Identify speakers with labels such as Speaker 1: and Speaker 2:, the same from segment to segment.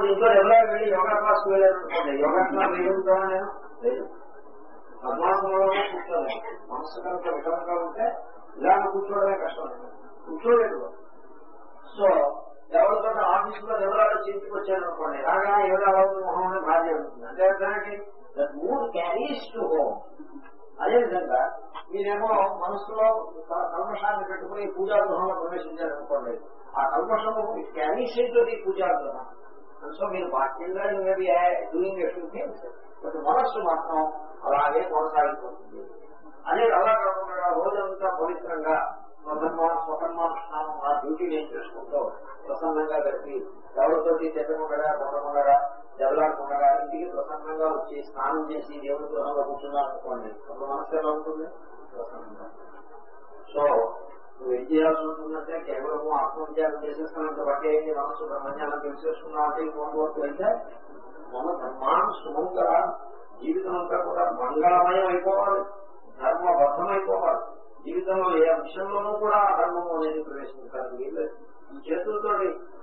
Speaker 1: ఇప్పుడు ఇంట్లో ఎవరో వెళ్ళి యోగా క్లాస్ వెళ్ళారనుకోండి యోగా క్లాస్ వెళ్ళుంటానా నేను? పద్మాసనంలోనే కూర్చోలేదు మనస్సు కనుక వికరంగా ఉంటే ఇలాంటి కూర్చోవడమే కష్టం. కూర్చోలేదు. సో ఎవరితో ఆఫీస్లో ఎవరో చేతికి వచ్చారు అనుకోండి. రాగా ఎవరు మొహం అని భార్య ఉంటుంది. అంటే దానికి that mood carries to home అదేవిధంగా మీరేమో మనసులో కల్మషాన్ని పెట్టుకుని పూజా గృహంలో ప్రవేశించారనుకోండి. ఆ కల్మషము క్యారీస్ ఇంటూ ది పూజా గృహం సో మీరు బాహ్యంగా maybe doing a few things but మనస్సు మాత్రం అలాగే కొనసాగిపోతుంది. అదే అలా కాకుండా రోజంతా పవిత్రంగా స్వధర్మ స్వకర్మానుష్ఠానం ఆ డ్యూటీ నేను చేసుకుంటూ ప్రసన్నంగా గడిపి ఎవరితోటి తిట్టకుండా కొట్టకుండా దెబ్బలాడకుండా ఇంటికి ప్రసన్నంగా వచ్చి స్నానం చేసి దేవుడి గృహంలో కూర్చున్నా అనుకోండి అప్పుడు మనసు ఎలా ఉంటుంది? ప్రసన్నంగా సో నువ్వు ఏం చేయాల్సి ఉంటుందంటే కేవలం ఆత్మవిద్యానం చేసేస్తానంత బట్టి అయింది. మనసు బ్రహ్మజ్ఞానం తెలిసేసుకున్నావు అంటే ఇంకొంత అయితే మన ధర్మాన్ని సుమంగా జీవితం అంతా కూడా మంగళమయం అయిపోవాలి. ధర్మబద్ధం అయిపోవాలి జీవితంలో ఏ అంశంలోనూ కూడా అధర్మం అనేది ప్రవేశించాలి వీల్లేదు. ఈ చేతులతో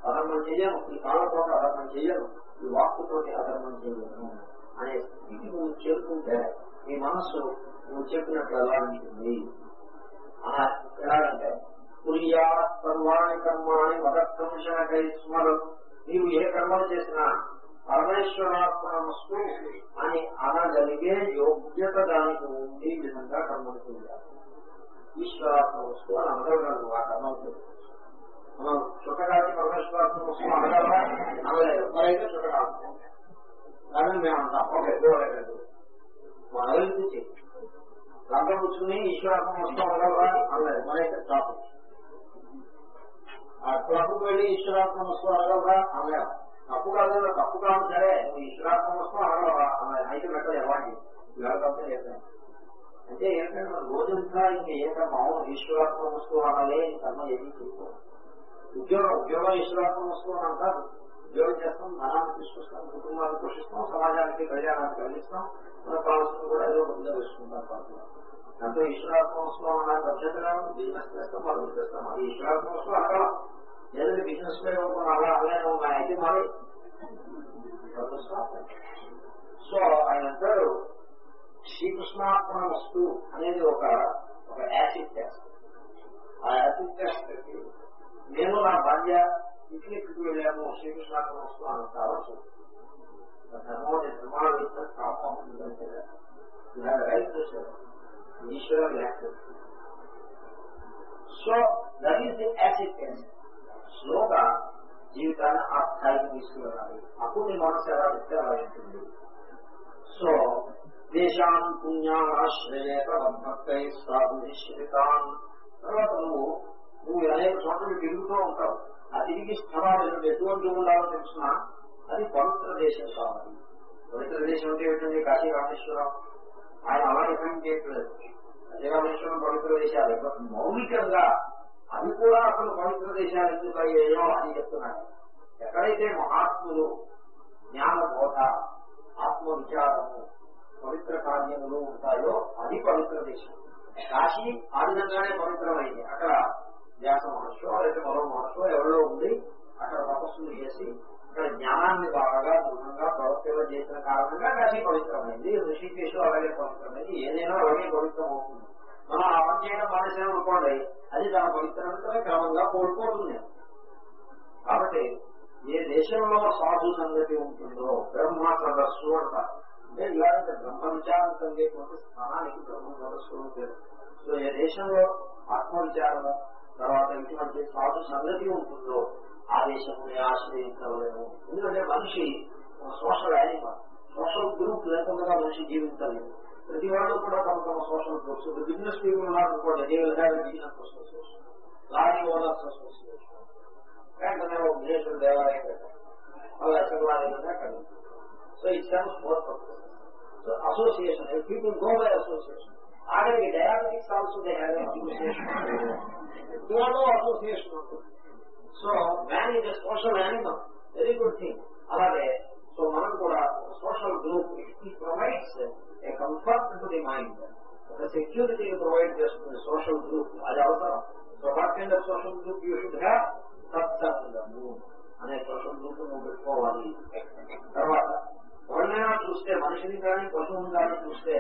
Speaker 1: అధర్మం చేయను ఈ కాళ్ళతో అధర్మం చేయను ఈ వాక్కుతో అధర్మం చేయను అనే స్థితి నువ్వు చేరుకుంటే నీ మనస్సు నువ్వు చెప్పినట్లు ఎలా ఉంటుంది? అలా ఎలాగంటే సర్వాణి కర్మాణి మదత్వంశనకై స్మరు. నీవు ఏ కర్మలు చేసినా పరమేశ్వరాత్మనమస్తు అని అనగలిగే యోగ్యత దానికి ఉంది విధంగా కర్మలు చేయాలి ఈశ్వరాత్మవస్తు అని అనగలగలరు ఆ కర్మలు మనం చుట్టగాలి పరమేశ్వరాత్మవస్తు అనగలరా అనలేదు మరైతే చుట్టగాలి కానీ మేము అంటాం ఓకే గోడలేదు అనగలిగించి లంకం కూర్చుని ఈశ్వరాత్మ వస్తూ అనగలరా అనలేదు మరైతే స్టాప్ ఆ క్లబ్కు వెళ్ళి ఈశ్వరాత్మ వస్తాం అనగలరా అనలేదు తప్పు కాదు తప్పు కాదు సరే. నువ్వు ఈశ్వరాత్మ వస్తూ అనగలరా అన్నది అయితే పెట్టదు ఎవరికి ఇవాళ తప్పే చెప్పాను అంటే ఏంటంటే మన రోజంతా ఇంక ఏ మామూలు అవును ఈశ్వరాత్మ వస్తువు అనాలే కర్మ ఏమీ చూసుకోవాలి ఉద్యోగం ఉద్యోగం ఈశ్వరాత్మ వస్తువు అని అంటారు ఉద్యోగం చేస్తాం? ధనాన్ని తీసుకొస్తాం కుటుంబాన్ని పోషిస్తాం సమాజానికి కళ్యాణాన్ని కలిగిస్తాం మన కావాల్సింది కూడా ఏదో ముందు వేసుకుంటాం పాటలు దాంతో ఈశ్వరాత్మోత్సవం అనేది అన్న బిజినెస్ చేస్తాం మనం చేస్తాం. అది ఈశ్వరాత్మోత్సవం అక్కడ అనగలం ఏదైతే బిజినెస్లో ఇవ్వకుండా అలా అలాగే ఉన్నాయి అయితే మరి సో ఆయన అంటారు శ్రీకృష్ణాత్మ వస్తు అనేది ఒక ఒక యాసిడ్ టెస్ట్ ఆ యాసిడ్ టెస్ట్ నేను నా భార్య పిక్నిక్ వెళ్ళాము శ్రీకృష్ణార్పణ వస్తూ అని కావచ్చు so that is the acid స్లోగా జీవితాన్ని ఆ స్థాయికి తీసుకువెళ్ళాలి అప్పుడు నీ మనసు ఎలా చెప్తే అలా ఉంటుంది సో దేశాన్ పుణ్యాశ్రయేత భక్తై సాధునిశ్రితాన్ తర్వాత నువ్వు నువ్వు అనేక చోట్ల తిరుగుతూ ఉంటావు ఆ స్థలాలు ఎటువంటి ఉండాలో తెలిసిన? అది పవిత్ర దేశం కావాలి పవిత్ర దేశం అంటే ఏంటంటే కాశీ రామేశ్వరం ఆయన అలా డిఫైన్ చేయట్లేదు. కాశీ రామేశ్వరం పవిత్ర దేశాలు. మౌలికంగా అవి కూడా అసలు పవిత్ర దేశాలు ఎందుకు అయ్యాయో అని చెప్తున్నాడు. ఎక్కడైతే మహాత్ములు జ్ఞాన బోధ ఆత్మ విచారము పవిత్ర కార్యములు ఉంటాయో అది పవిత్ర దేశం. కాశీ ఆ విధంగానే పవిత్రమైంది. అక్కడ వ్యాస మహర్షో లేదా మరో మహర్షో ఎవరో ఉండి అక్కడ తపస్సులు చేసి అక్కడ జ్ఞానాన్ని బాగా దృఢంగా ప్రవర్తన చేసిన కారణంగా కాశీ పవిత్రమైంది. ఋషికేశు అలాగే పవిత్రమైంది. ఏదైనా అలాగే పవిత్రం అవుతుంది మనం ఆ పని చేయడం మానేసాం అనుకోండి అది తన పవిత్రతనే క్రమంగా కోల్పోతుంది. కాబట్టి ఏ దేశంలో సాధు సంగతి ఉంటుందో బ్రహ్మ సదస్సు అంటారు. అంటే ఇలాంటి బ్రహ్మ విచారం కలిగేటువంటి స్థానానికి బ్రహ్మ సదస్సు అని సో ఏ దేశంలో ఆత్మ విచారము తర్వాత ఇటువంటి సాధు సంగతి ఉంటుందో ఆ దేశంని ఆశ్రయించలేము ఎందుకంటే మనిషి సోషల్ యానిమల్ సోషల్ గ్రూప్ లేకుండా మనిషి జీవించలేదు. ప్రతి వాళ్ళు కూడా తమ తమ సోషల్ గ్రూప్స్ బిజినెస్ పీపుల్ ఉన్నారు అనుకోండి they will business association lorry owners association వెంటనే ఒక విదేశం దేవాలయం అలా శివాలయంగా కలిగి so it sense for so association people go by association ఆఖరికి diabetics also they have association association ఉంటుంది so man is social animal very good thing అలాగే సో మనం కూడా social group it provides a comfort to the mind ఒక security provide చేస్తుంది social group అది అవసరం. So what kind of social group you should have సత్సంగము అనే social group నువ్వు పెట్టుకోవాలి. తర్వాత ఎవరినైనా చూస్తే మనిషిని కానీ పశువుని కానీ చూస్తే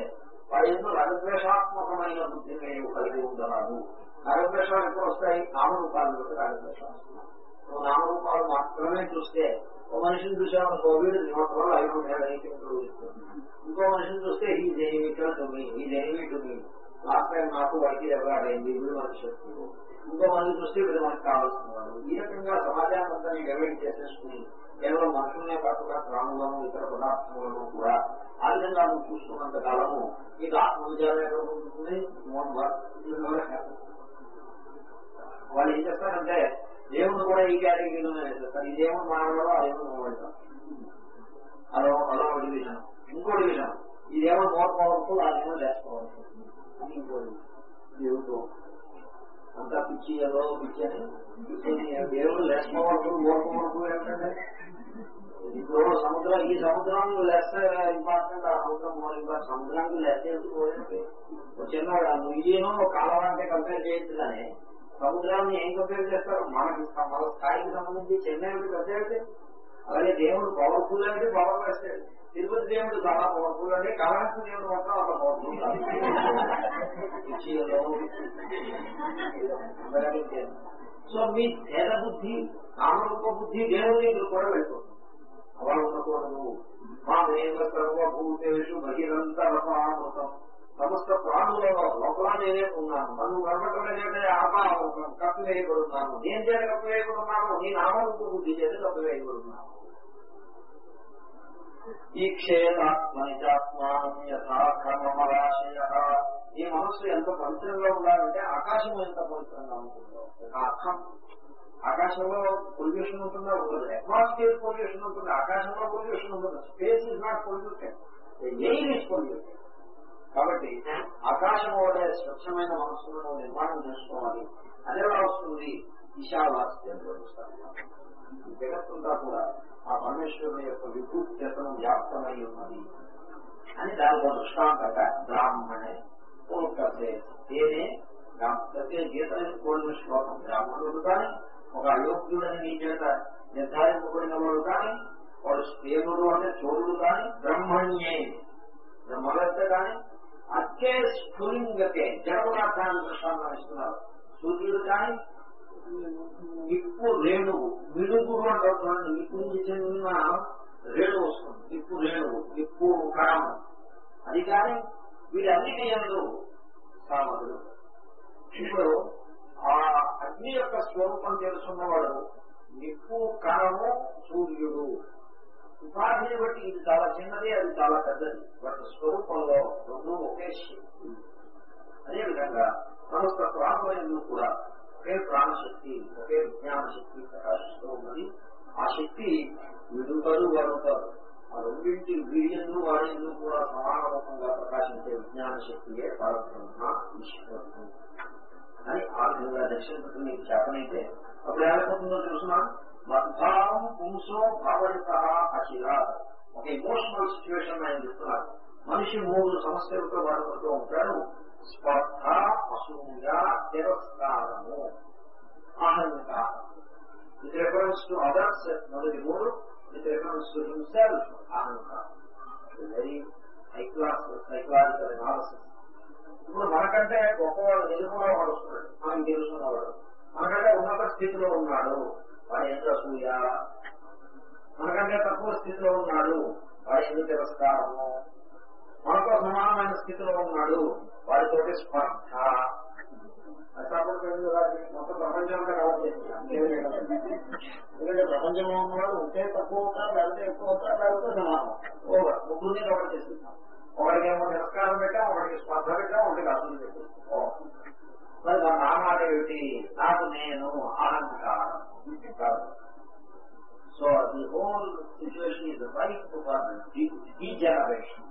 Speaker 1: వారి ఎందుకు రాగద్వేషాత్మకమైన బుద్ధిని కలిగి ఉండరాదు. రాగద్వేషాలు ఎప్పుడు వస్తాయి నామరూపాలు బట్టి నువ్వు నామరూపాలు మాత్రమే చూస్తే ఒక మనిషిని చూసామనుకో వీడు నోట్ ఐదు ఐదు ఇంకో మనిషిని చూస్తే ఈ దేనిమిటో టుమి ఈ దేనిమి టుమి లాస్ట్ టైం నాకు వాడికి ఎవరాడైంది వీడు మనకి శత్రువు. ఇంకో మనిషి చూస్తే వీడు మనకు కావాల్సిన వాడు. ఈ రకంగా సమాజాన్ని అంతా డెవలప్ చేసేసుకుని కేవలం మనుషులనే కాకుండా ప్రాణులను ఇతర పదార్థములను కూడా ఆ విధంగా నువ్వు చూసుకున్నంత కాలము నీకు ఆత్మవిచారం ఎక్కడ ఉంటుంది మోన్ వర్క్ వాళ్ళు ఏం చేస్తారంటే దేవుడు కూడా ఈ కేటగిరీలోనే వేసేస్తారు ఈ దేవుడు మానవుడు ఆ దేవుడు మానవుడు. అలా అలా ఒక డివిజన్ ఇంకో డివిజన్ ఈ దేవుడు మోర్ పవర్ఫుల్ ఆ దేవుడు లెస్ పవర్ఫుల్ ఇంకో దేవుడు అంతా పిచ్చి ఏదో పిచ్చి అని దేవుడు లెస్ పవర్ఫుల్ మోర్ పవర్ఫుల్ ఏంటంటే ఇప్పుడు సముద్రం ఈ సముద్రం లెస్ ఇంపార్టెంట్ ఆ సముద్రం ఇంపార్టెంట్ సముద్రానికి లెస్ ఎందుకు చిన్న నుయ్యేనో కాలం అంటే కంపేర్ చేయొచ్చు కానీ సముద్రాన్ని ఏం కంపేర్ చేస్తారు? మనకి మన స్థాయికి సంబంధించి చెన్నైకి కంపేర్ అలాగే దేవుడు పవర్ఫుల్ అంటే పవర్ వేస్తాడు తిరుపతి దేవుడు చాలా పవర్ఫుల్ అంటే కాళహస్తి దేవుడు మాత్రం అంత పవర్ఫుల్ సో మీ భేద బుద్ధి కామరూప బుద్ధి దేవుడి కూడా వెళ్ళిపోతుంది అలా ఉండకూడదు. మా దేవ సర్వభూతేషు బహిరంతరమామృతం సమస్త ప్రాణులలో లోపల నేనే ఉన్నాను. నన్ను కనబడలేదంటే ఆపావృతం కప్పివేయబడున్నాను నేను చేత కప్పివేయబడున్నాను నీ నామరూప బుద్ధి చేత కప్పివేయబడున్నాను ఈ క్షేత్రాత్మనిజాత్మానం యథాక్రమరాశయ ఈ మనస్సు ఎంత పవిత్రంగా ఉండాలంటే ఆకాశం ఎంత పవిత్రంగా ఉంటుందో. అర్థం. ఆకాశంలో పొల్యూషన్ ఉంటుందా? ఉంటుంది అట్మాస్ఫియర్ పొల్యూషన్ ఉంటుంది. ఆకాశంలో పొల్యూషన్ ఉంటుంది space is not polluted air is polluted కాబట్టి ఆకాశం వలె స్వచ్ఛమైన మనస్సులను నిర్మాణం చేసుకోవాలి. అదే వస్తుంది ఈశావాస్యం ఈ జగత్తుంతా కూడా ఆ పరమేశ్వరుని యొక్క విభూత్యతను వ్యాప్తమై ఉన్నది. అని దానికి దృష్టాంతట బ్రాహ్మణే పూర్వకసే తేనే ప్రతి గీతని కోరిన శ్లోకం. బ్రాహ్మణుడు కానీ ఒక అయోగ్యుడని నీ చేత నిర్ధారింపబడిన వాడు కానీ వాడు స్త్రీనుడు అంటే చోరుడు కానీ బ్రహ్మణ్యే. బ్రహ్మవేత్త కానీ అచ్చే స్ఫులింగతే జడపదార్థాన్ని దృష్టాంతం ఇస్తున్నారు సూర్యుడు కానీ నిప్పు రేణువు మిడుగురు అంటారు చూడండి చెందిన రేణు వస్తుంది. నిప్పు రేణువు నిప్పు కణము అది కానీ వీరన్నిటి ఎందు సామధుడు ఇప్పుడు ఆ అగ్ని యొక్క స్వరూపం తెలుసున్నవాడు నిప్పు కణము సూర్యుడు. ఉపాధిని బట్టి ఇది చాలా చిన్నది అది చాలా పెద్దది. వాటి స్వరూపంలో రెండు ఒకే శక్తి. అదేవిధంగా సమస్త ప్రాణులందు కూడా ఒకే ప్రాణశక్తి ఒకే విజ్ఞాన శక్తి ప్రకాశిస్తూ ఉన్నది. ఆ శక్తి విడుకలు వరుతారు ఆ రెండింటి వీర్యందు వాడిందు కూడా సమాన ప్రకాశించే విజ్ఞాన శక్తియే పరబ్రహ్మ ఈశ్వరుడు. అని ఆ విధంగా దక్షిణ మీకు చెప్పనైతే అప్పుడు ఏమైపోతుందో తెలుసిన? బద్ధాం పుంసో భావరిత అఖిల ఒక ఇమోషనల్ సిచ్యువేషన్ ఆయన చెప్తున్నారు. మనిషి మూడు సమస్యలతో బాధపడుతూ ఉంటాడు. స్పర్ధ అసూయ తిరస్కారము అహంకారం విత్ రెఫరెన్స్ టు అదర్స్ మొదటి మూడు. విత్ రెఫరెన్స్ టు హిమ్సెల్ఫ్ అహంకారం very high class psychological analysis ఇప్పుడు మనకంటే గొప్పవాడు ఎదుర్కొన్న వాడు వస్తున్నాడు. మనకి తెలుసుకున్నవాడు. మనకంటే ఉన్నత స్థితిలో ఉన్నాడు. వాడు అసూయ మనకంటే తక్కువ స్థితిలో ఉన్నాడు వాడు ఎందుకు తిరస్కారము మనతో సమానమైన స్థితిలో ఉన్నాడు వాడితోటి స్పర్ధ. మొత్తం ప్రపంచం అంతా కాబట్టి. ఎందుకంటే ప్రపంచంలో ఉన్నవాడు ఉంటే తక్కువ అవుతారు లేకపోతే ఎక్కువ అవుతారు లేకపోతే సమానం. ఓవర్ ముగ్గురిని కవర్ చేస్తున్నాం. ఒకడికేమో తిరస్కారం పెట్టాం ఒకటికి స్పర్ధ పెట్టాం ఒకటికి అసలు పెట్టాం. మరి దాని ఏమిటి? నాకు నేను అహంకారం So the whole situation is right for ఈ జనరేషన్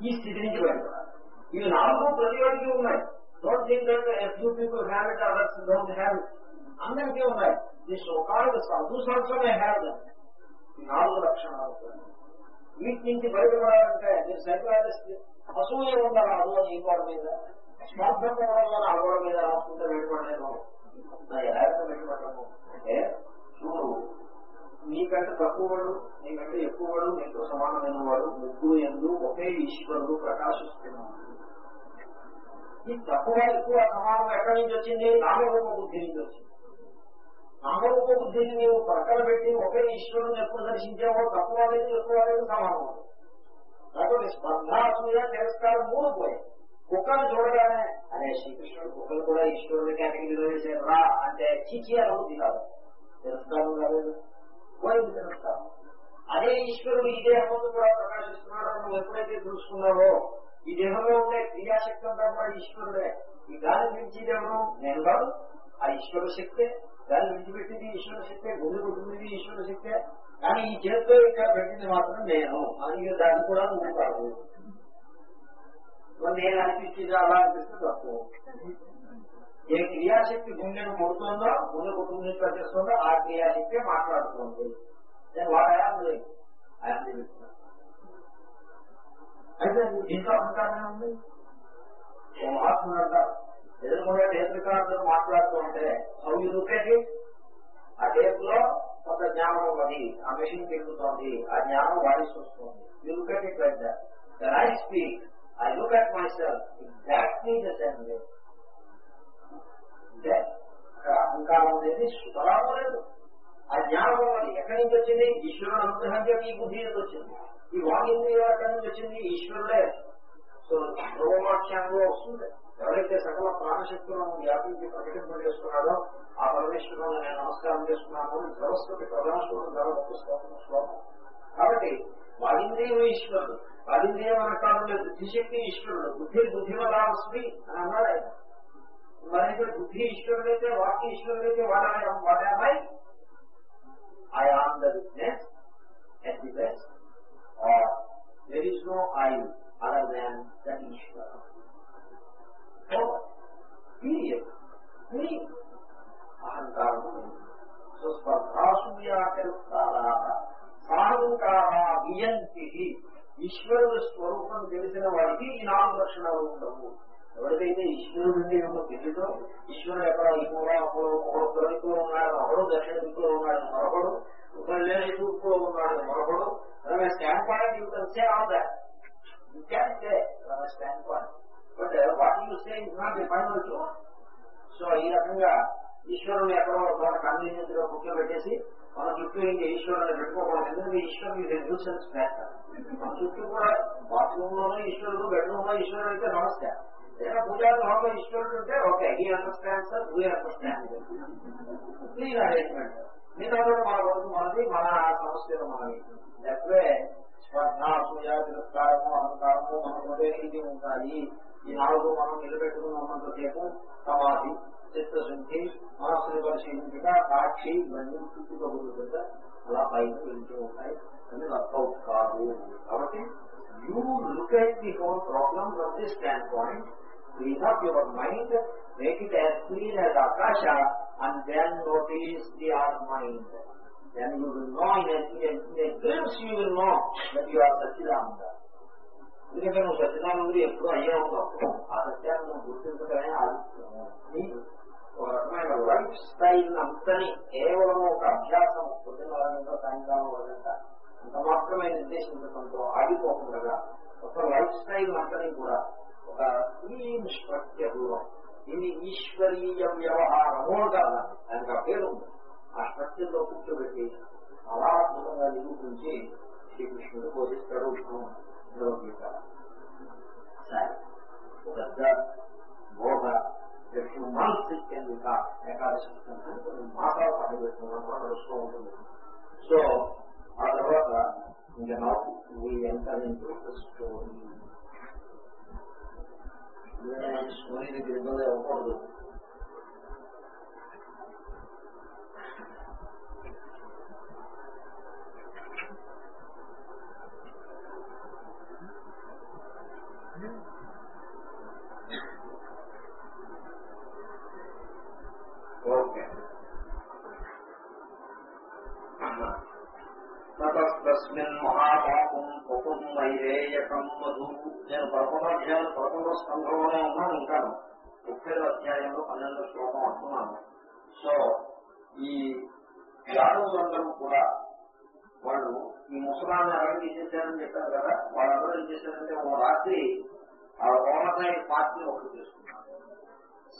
Speaker 1: ఈ స్థితి నుంచి బయటపడాలి ఇవి నాలుగు ప్రతి ఒక్కరికి ఉన్నాయి don't think that few people have it others don't have it అందరికీ ఉన్నాయి ఈ సోకాలు సాధు సంవత్సరమే హ్యావ్ ఈ నాలుగు లక్షణాలు వీటి నుంచి బయటపడాలంటే మీరు సైకలాజిస్ట్ అసూయ ఉండరాదు అని ఈ గోడ మీద స్వార్థం వల్ల ఆ గోడ మీద రాసుకుంటే బయటపడలేదు ఎలా బయటపడము అంటే చూడు నీకంటే తక్కువ వాడు నీకంటే ఎక్కువ వాడు నీకు సమానమైన వాడు ముగ్గురు ఎందు ఒకే ఈశ్వరుడు ప్రకాశిస్తున్నాడు. ఈ తక్కువ ఎక్కువ సమానం ఎక్కడి నుంచి వచ్చింది? నామరూప బుద్ధి నుంచి వచ్చింది. నామరూప బుద్ధిని నీవు పక్కన పెట్టి ఒకే ఈశ్వరుని ఎప్పుడు దర్శించావో తక్కువ లేదు ఎక్కువ లేదు సమానం. కాబట్టి స్పర్ధాసూయ తిరస్కారం మూడు పోయాయి. కుక్కను చూడగానే అనే శ్రీకృష్ణుడు కుక్కలు కూడా ఈశ్వరుడు కేటగిరీలో వేసారు రా అంటే చీచి అనుభూతి కాదు. తిరస్కారం కాలేదు. పోయింది తిరస్కారం. అదే ఈశ్వరుడు ఈ దేహంలో కూడా ప్రకాశిస్తున్నాడో నువ్వు ఎప్పుడైతే తెలుసుకున్నావో ఈ దేహంలో ఉండే క్రియాశక్తి అంతా కూడా ఈశ్వరుడే. ఈ గాలి పిలిచేదేమో నేను కాదు ఆ ఈశ్వర శక్తే. దాన్ని విడిచిపెట్టింది ఈశ్వర శక్తే గుండె కొట్టింది ఈశ్వర శక్తే. కానీ ఈ చేతితో ఇక్కడ పెట్టింది మాత్రం నేను. అని దాన్ని కూడా నువ్వు కాదు. నేను అనిపించింది అలా అనిపిస్తే తప్పు. ఏ క్రియాశక్తి గుండెను కొడుతుందో గుండె కొట్టుకుని చేస్తుందో ఆ క్రియాశక్తి మాట్లాడుతుంది. నేను వాడు అయాం లేదు అయితే ఇంకా అహంకారమే ఉంది? ఓ మహాత్ముడు అంటారు ఎదురుకుండా టేప్ రికార్డు మాట్లాడుతూ ఉంటే హౌ యూ ఆ టేప్లో కొంత జ్ఞానం ఉన్నది. ఆ మెషిన్ తిరుగుతోంది ఆ జ్ఞానం వాయిస్ వస్తుంది. You look speak. I look at myself exactly the same way. అంటే అక్కడ అహంకారం అనేది సుతరాము లేదు ఆ జ్ఞానం ఉన్నది ఎక్కడి నుంచి వచ్చింది? ఈశ్వరుడు అనుగ్రహంగా ఈ బుద్ధి నుంచి వచ్చింది. ఈ వాగింద్రియ ఎక్కడి నుంచి వచ్చింది? ఈశ్వరుడే. సో ధ్రువమాఖ్యానంలో వస్తుంది. ఎవరైతే సకల ప్రాణశక్తులను వ్యాపించి ప్రకటింపజేస్తున్నాడో ఆ పరమేశ్వరులను నేను నమస్కారం చేస్తున్నాను సరస్వతి ప్రధాన శ్లోకం చాలా శ్లోకం కాబట్టి వాగింద్రియం ఈశ్వరుడు. వాగింద్రియం అనే బుద్ధిశక్తి ఈశ్వరుడు. బుద్ధి బుద్ధిమతాస్మి అని అన్నాడు ఆయన. మరైతే బుద్ధి ఈశ్వరుడైతే వాక్య ఈశ్వరుడైతే వాడాలి వాడామై I am the witness at the best or there is no I other than that ఈశ్వర ఈశ్వరుని స్వరూపం తెలిసిన వారికి ఈ నాలుగు లక్షణాలు ఉండవు. ఎవరికైతే ఈశ్వరుడి ఏమో తెలియదో. ఈశ్వరుడు ఎక్కడ ఈ మూల ఒకడు ఒకడు తొలగిలో ఉన్నాడు ఒకడు దక్షిణ దిక్కులో ఉన్నాడు మరొకడు ఉపలేని తూర్పులో ఉన్నాడు మరొకడు అలాగే stand point you can say all that you can say stand point but what you say is not the final truth so ఈ రకంగా ఈశ్వరుని ఎక్కడో చోట కన్వీనియంట్గా కూర్చోబెట్టేసి మన చుట్టూ ఇంకా ఈశ్వరుని పెట్టుకోకూడదు. ఎందుకంటే ఈశ్వరుని రెడ్యూసెన్స్ న్యూసెన్స్ ఫ్యాక్టర్ ఆ చుట్టూ కూడా బాత్రూమ్ లోనూ ఈశ్వరుడు బెడ్రూమ్లో ఈశ్వరుడు అయితే నమస్తే లేదా పూజా గృహంలో ఈశ్వరుడు ఉంటే ఓకే ఈ understand sir we understand clean arrangement మిగతా కూడా మన వరకు మనది మన సమస్యలు మనవి. లేకపోతే స్పర్ధ అసూయ తిరస్కారము అహంకారము మన హృదయానికి ఉంటాయి. ఈ నాలుగు మనం నిలబెట్టుకుని ఉన్నంతసేపు సమాధి. చిత్తశుద్ధి మనస్సుని పరిశీలించక సాక్షి ఇవన్నీ చుట్టూ కబుర్లు అలా పైకి వెళ్తూ ఉంటాయి. అని వర్కౌట్ కాదు. కాబట్టి you look at the whole problem from the stand point clean up your mind make it as clean as ఆకాశ and then notice the or mind then you will know in a, in a, in a glimpse you will know that you are Satchidananda. ఎందుకంటే నువ్వు సత్యనారాయణుడు ఎప్పుడూ అయ్యే ఉంటావు. ఆ సత్యాన్ని నువ్వు గుర్తించడమే ఆలోచిస్తున్నావు ఒక రకమైన లైఫ్ స్టైల్ అంతని కేవలం ఒక అభ్యాసం పొద్దున్న సాయంకాలం వదంతా అంత మాత్రమే నిర్దేశించడంతో ఆగిపోకుండా ఒక లైఫ్ స్టైల్ అంతని కూడా ఒక క్లీన్ స్ట్రక్చర్ స్ట్రక్చర్లో ఇది ఈశ్వరీయ వ్యవహారము కాదు. దానికి ఆ పేరు ఆ స్ట్రక్చర్లో కూర్చోబెట్టి చాలా నిరూపించి శ్రీకృష్ణుడు బోధిస్తాడు భగవద్గీత సరే. పెద్ద బోధ ఫ్యూ ఏకాదశి కొన్ని మాసాలు నడుస్తూ ఉంటుంది. సో ఆ తర్వాత ఇంకా నాకు ఎంత స్టోరీ స్టోరీ దగ్గర ఇబ్బంది అవ్వకూడదు స్కంధంలోనే ఉన్నాను ఉంటాను ముప్పై అధ్యాయంలో పన్నెండో శ్లోకం అంటున్నాను సో ఈ యాదవులందరూ కూడా వాళ్ళు ఈ ముసలాన్ని అరగ తీసేశారని చెప్పారు కదా వాళ్ళందరూ ఏం చేశారంటే ఓ రాత్రి ఆ ఓవర్నైట్ పార్టీ ఒకటి చేసుకున్నారు.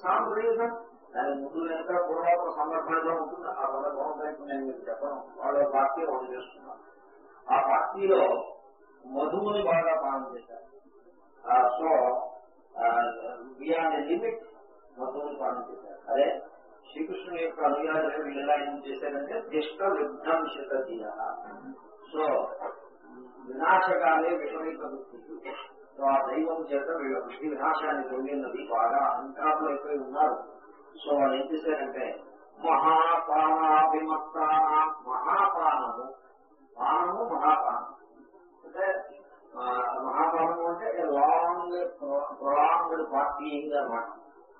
Speaker 1: సమ్ రీజన్ దాని ముందు వెనక పూర్వక సందర్భంలో ఉంటుంది ఆ సందర్భం నేను మీకు చెప్పను. వాళ్ళ పార్టీ ఒకటి చేసుకున్నారు. ఆ పార్టీలో మధువుని బాగా పాలన చేశారు. సో బియాండ్ లిమిట్ మొత్తం పాలన చేశారు అదే శ్రీకృష్ణుని యొక్క అనుయాయులు వీళ్ళు ఎలా ఏం చేశారంటే దిష్ట విధ్వంసత సో వినాశకాలే విషమిక బుద్ధి సో ఆ దైవం చేత వీళ్ళ బుద్ధి వినాశాన్ని పొందినది బాగా అహంకారంలో అయిపోయి ఉన్నారు. సో వాళ్ళు ఏం చేశారంటే మహాపానాభిమత్త మహాపానము పానము మహాపానం. అంటే మహాపానము అంటే లా లాంగ్ ప్రొలాంగ్డ్ పార్టీయింగ్ అన్నమాట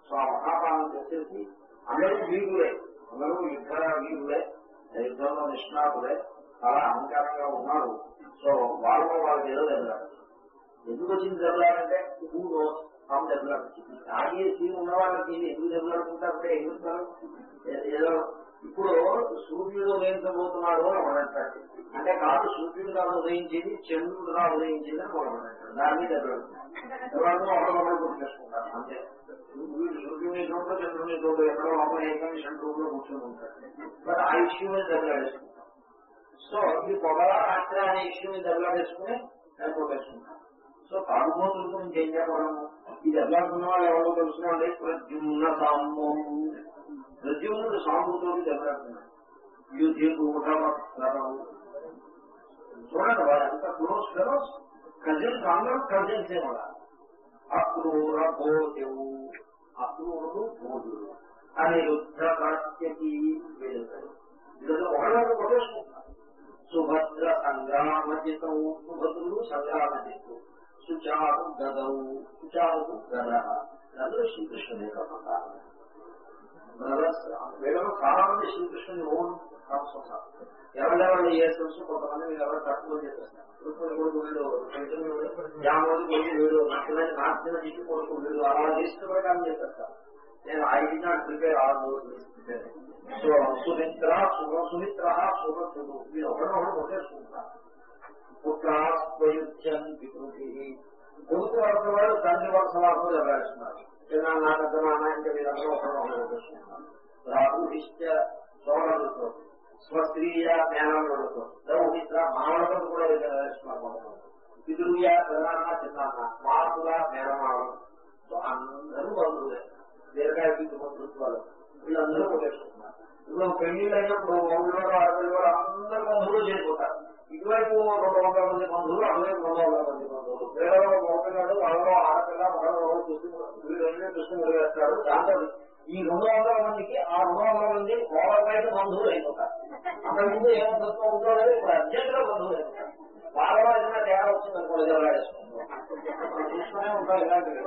Speaker 1: సో ఆ మహాపానం చేసేసి అందరూ వీరులే. అందరూ యుద్ధ వీరులే యుద్ధంలో నిష్ణాతులే. చాలా అహంకారంగా ఉన్నారు. సో వాళ్ళలో వాళ్ళకి ఏదో దెబ్బలాడు ఎందుకు వచ్చింది జరగాలంటే హూ నోస్ తాము దెబ్బలాడు వచ్చింది తాగేసి ఉన్న వాళ్ళకి ఎందుకు దెబ్బలాడుకుంటారంటే ఎందుకు ఏదో ఇప్పుడు సూర్యుడు ఉదయించబోతున్నాడు అని ఒకడు అంటే కాదు సూర్యుడు కాదు ఉదయించేది చంద్రుడు రా ఉదయించేది అని ఒకడు దాన్ని దాని మీద ఒకరికొకరు గుర్తు అంతే వీడు సూర్యుని చోట చంద్రుని ఎక్కడో లోపల కూర్చొని బట్ ఆ సో ఈ పొగల రాత్రి అనే ఇష్యూ దెబ్బలాడేసుకుని వేసుకుంటారు సో తాగుబోతుల గురించి ఏం చెప్పడము ఈ దెబ్బలాడుకున్న వాళ్ళు ఎవరో తెలుసుకోండి ప్రద్యుమ్న సాంబం. ప్రద్యుమ్నుడు సాంబుతో దెబ్బలాడుతున్నాడు యుద్ధి చూడండి వాళ్ళు ఎంత క్లోజ్ ఫెలోస్. కజిన్స్ అందరూ కజిన్స్ వాళ్ళ అక్రూర బోధవు అక్రూరుడు భోజుడు అనిరుద్ధ ప్రాచ్యకి వెళ్తాడు వీళ్ళు ఒకళ్ళొకరు కొట్టేసుకుంటున్నారు సుభద్ర సంగ్రామజితం సుభద్రుడు సంగ్రామజితు. సుచారు గదవు సుచారు గద. అందరూ శ్రీకృష్ణుడే కదా ప్రకారం. చాలా మంది శ్రీకృష్ణుని ఓన్ సంస్థ ఎవరెవరు ఏ తెలుసు కొంతమంది మీరు ఎవరు తక్కువ చేస్తారు కొడుకు వీడు చైతన్యుడు కొడుకు వీడు నచ్చిన నాచిన దిక్కు కొడుకు వీడు అలా చేస్తూ ప్రకారం చెప్పేస్తారు నేను I did not prepare all so Sumitra శుభ సుమిత్ర శుభసుడు వీడు ఒకరినొకరు కొట్టేసుకుంటారు. పుత్రాస్వయుధ్యం వికృతి. కొడుకు వరుస వాడు తండ్రి వరుస వాడు జరగాల్స్తున్నారు చిన్న నాన్న నాన్న ఇంకా వీళ్ళందరూ ఒకరినొకరు కొట్టేసుకుంటారు. రాహుహిష్ట సోదరులతో స్వస్త్రీయ జ్ఞానం దౌహిత్ర మానవులతో కూడా పితృయ ప్రధాన చిన్న మాతుల మేనమానం సో అందరూ బంధువులే దీర్ఘాయ బంధుత్వాలు వీళ్ళందరూ ఉపయోగిస్తున్నారు ఇప్పుడు పెళ్ళిళ్ళు అయినప్పుడు ఊళ్ళో ఆడపిల్లలు అందరూ బంధువులు చేరిపోతారు ఇటువైపు రెండు వందల మంది బంధువులు అటువైపు రెండు వందల మంది బంధువులు పిల్లలు మగపిల్లాడు వాళ్ళలో ఆడపిల్ల మగవాళ్ళు చూసి వీళ్ళు రెండు చూసి వేస్తారు దాంట్లో ఈ రెండు వందల మందికి ఆ రెండు వందల మంది ఓవర్నైట్ బంధువులు అయిపోతారు అక్కడ ముందు ఏం తత్వం లేదు ఇప్పుడు అర్జెంటుగా బంధువులు అయిపోతారు వాళ్ళలో ఏదైనా తేడా వచ్చిందని కూడా జరగాడేసుకుంటాం చూసుకునే ఉంటాం ఇలాంటివి.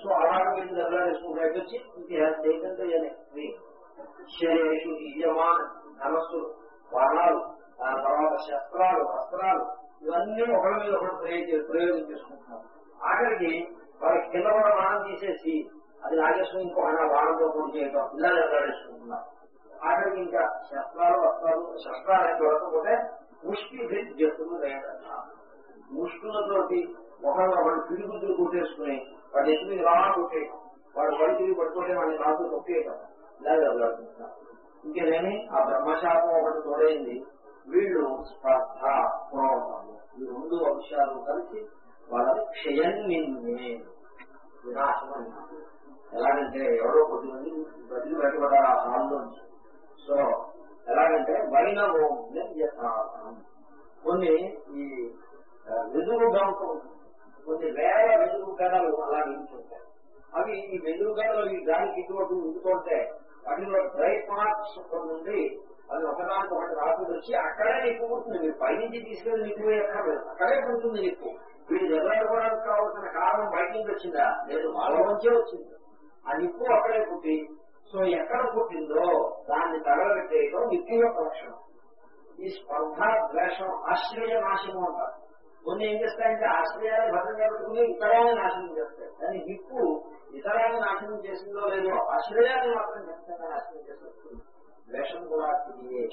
Speaker 1: సో అలాగే వీళ్ళు జరగాడేసుకుంటే వచ్చి ఇది టేకన్ శరీరేషు ఈయమాన్ ధనస్సులు వర్ణాలు ఆ తర్వాత శస్త్రాలు వస్త్రాలు ఇవన్నీ ఒకరి మీద ఒకటి ప్రయోగ ప్రయోగం చేసుకుంటున్నారు. ఆఖరికి వాళ్ళకి కింద కూడా బాణం తీసేసి అది నాగేశ్వరం ఇంకో అన్న బాణంతో పొడి చేయటం ఇలా జరగాడేసుకుంటున్నారు ఆఖరికి ఇంకా శస్త్రాలు వస్త్రాలు శస్త్రాలు అయితే దొరకకపోతే ముష్టి జత్తులు ముష్టులతోటి ఒకరిని ఒకటి పిలుగుతులు కొట్టేసుకుని ఎత్తు మీద రా కొట్టేయటం వాడు పడికి పట్టుకుంటే వాడిని రాదు కొట్టేయటం ఇలా జరగాడుతున్నారు ఇంకేదేమి? ఆ బ్రహ్మశాపం ఒకటి తోడైంది. వీళ్ళు స్పర్ధ క్రోధము. ఈ రెండు అంశాలు కలిసి వాళ్ళని క్షయన్నిన్నే వినాశనం. ఎలాగంటే ఎవరో కొద్దిమంది బతికి బయటపడారు ఆ హాల్లో నుంచి సో ఎలాగంటే వైనవో యథార్థం కొన్ని ఈ వెదురు గంపం కొన్ని వేల వెదురు గడలు అలా నిల్చుంటాయి. అవి ఈ వెదురు గడలు ఈ దానికి ఇటువంటి ఉంటుంటే వాటిలో డ్రై పార్ట్స్ కొన్ని ఉండి అది ఒకదానికి ఒకటి రాకుండా వచ్చి అక్కడే నిప్పుకుంటుంది మీరు పైనుంచి తీసుకెళ్ళి నిప్పు ఎక్కర్లేదు. అక్కడే పుడుతుంది నిప్పు వీడు ఎదురడుకోవడానికి కావాల్సిన కారణం బయట నుంచి వచ్చిందా? లేదు వాళ్ళ నుంచే వచ్చింది. ఆ నిప్పు అక్కడే పుట్టి సో ఎక్కడ పుట్టిందో దాన్ని తగలబెట్టేయడం నిప్పు యొక్క లక్షణం. ఈ స్పర్ధ ద్వేషం ఆశ్రయ నాశనం అంటారు. కొన్ని ఏం చేస్తాయంటే ఆశ్రయాన్ని భద్రం పెట్టుకుని ఇతరాన్ని నాశనం చేస్తాయి. కానీ నిప్పు ఇతరాన్ని నాశనం చేసిందో లేదో ఆశ్రయాన్ని మాత్రం ఖచ్చితంగా నాశనం చేసేస్తుంది. ద్వేషం కూడా తిరిగే.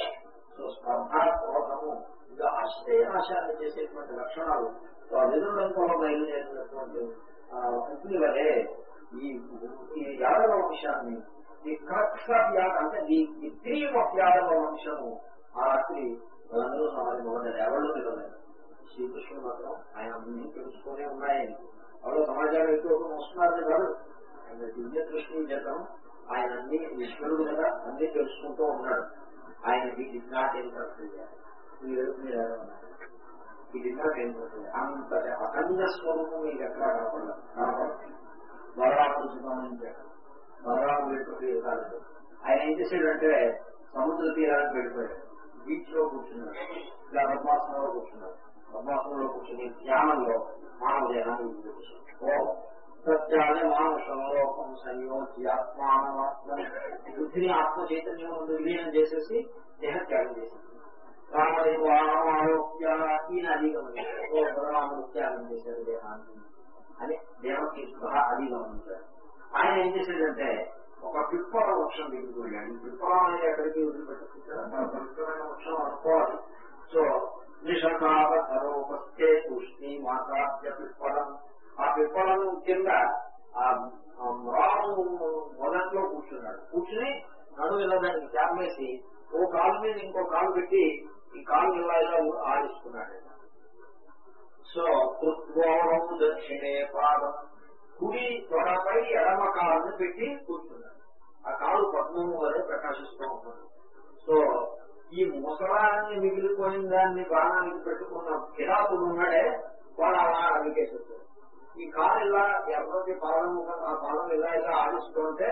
Speaker 1: సో స్పర్ధ క్రోధము ఇది ఆశ్రయనాశాన్ని చేసేటువంటి లక్షణాలు ఆ వెదురుడంకంలో బయలుదేరినటువంటి పుట్టిన వలె ఈ యాదవ వంశాన్ని ది క్రక్స్ ఆఫ్ యాద అంటే the the cream of Yadava వంశము ఆ రాత్రి వాళ్ళందరూ సమాధి మొదలు ఎవరు నిలలేదు శ్రీకృష్ణుడు మాత్రం ఆయన అన్ని తెలుసుకునే ఉన్నాయని వాళ్ళు సమాజాలు ఎక్కువ వస్తున్నారని కాదు. ఆయన దివ్య దృష్టి చేద్దాం ఆయన అన్ని ఈశ్వరుడు కదా అన్ని తెలుసుకుంటూ ఉన్నాడు. ఆయన ఈ నాట్ ఇంట్రెస్ట్ మీరు మీరు ఇది అంత అఖండ స్వరూపం మీకు ఎక్కడ కనపడదు కనపడదు బలరాముడు చెప్పారు బలరాముడు వెళ్ళిపోయి కాలేదు ఆయన ఏం చేశాడంటే సముద్ర తీరానికి వెళ్ళిపోయాడు. బీచ్లో కూర్చున్నాడు. ఇలా పద్మాసనంలో కూర్చున్నాడు. పద్మాసనంలో కూర్చుని ధ్యానంలో మానవ ధ్యానాన్ని ఓ సత్యాన్ని సంయోగి సంయోజ్యాత్మానమాత్మ బుద్ధిని ఆత్మ చైతన్యం విలీనం చేసేసి దేహత్యాగం చేసింది. రామదేవాలోక్య ఈయన అధిగమనించారు బలరాముడు త్యాగం చేశాడు దేహాన్ని. అని దేవకి సహా అధిగమనించారు ఆయన ఏం చేశాడంటే ఒక పిప్పల వృక్షం దగ్గరికి వెళ్ళాడు పిప్పలం అనేది ఎక్కడికి వదిలిపెట్టుకుంటారు వృక్షం అనుకోవాలి. సో నిషకాల సరోపస్తే పుష్టి మాతాద్య పిప్పలం. ఆ పిప్పలం కింద ఆ రాము మొదట్లో కూర్చున్నాడు. కూర్చుని నడువు ఇలా చేసి ఓ కాలు మీద ఇంకో కాలు పెట్టి ఈ కాలు ఇలా ఇలా ఆడిస్తున్నాడు సో కృత్వోరం దక్షిణే పాదం. కుడి త్వరపై ఎడమ కాలుని పెట్టి కూర్చున్నాడు ఆ కాలు పద్మము వరే ప్రకాశిస్తూ ఉన్నాడు సో ఈ ముసలాన్ని మిగిలిపోయిన దాన్ని బాణానికి పెట్టుకున్న కిరాతుడు ఉన్నాడే వాడు అలా అడిగేసేస్తాడు ఈ కాలు ఇలా ఎర్రటి పాలన ఆ పాలన ఇలా ఇలా ఆడిస్తుంటే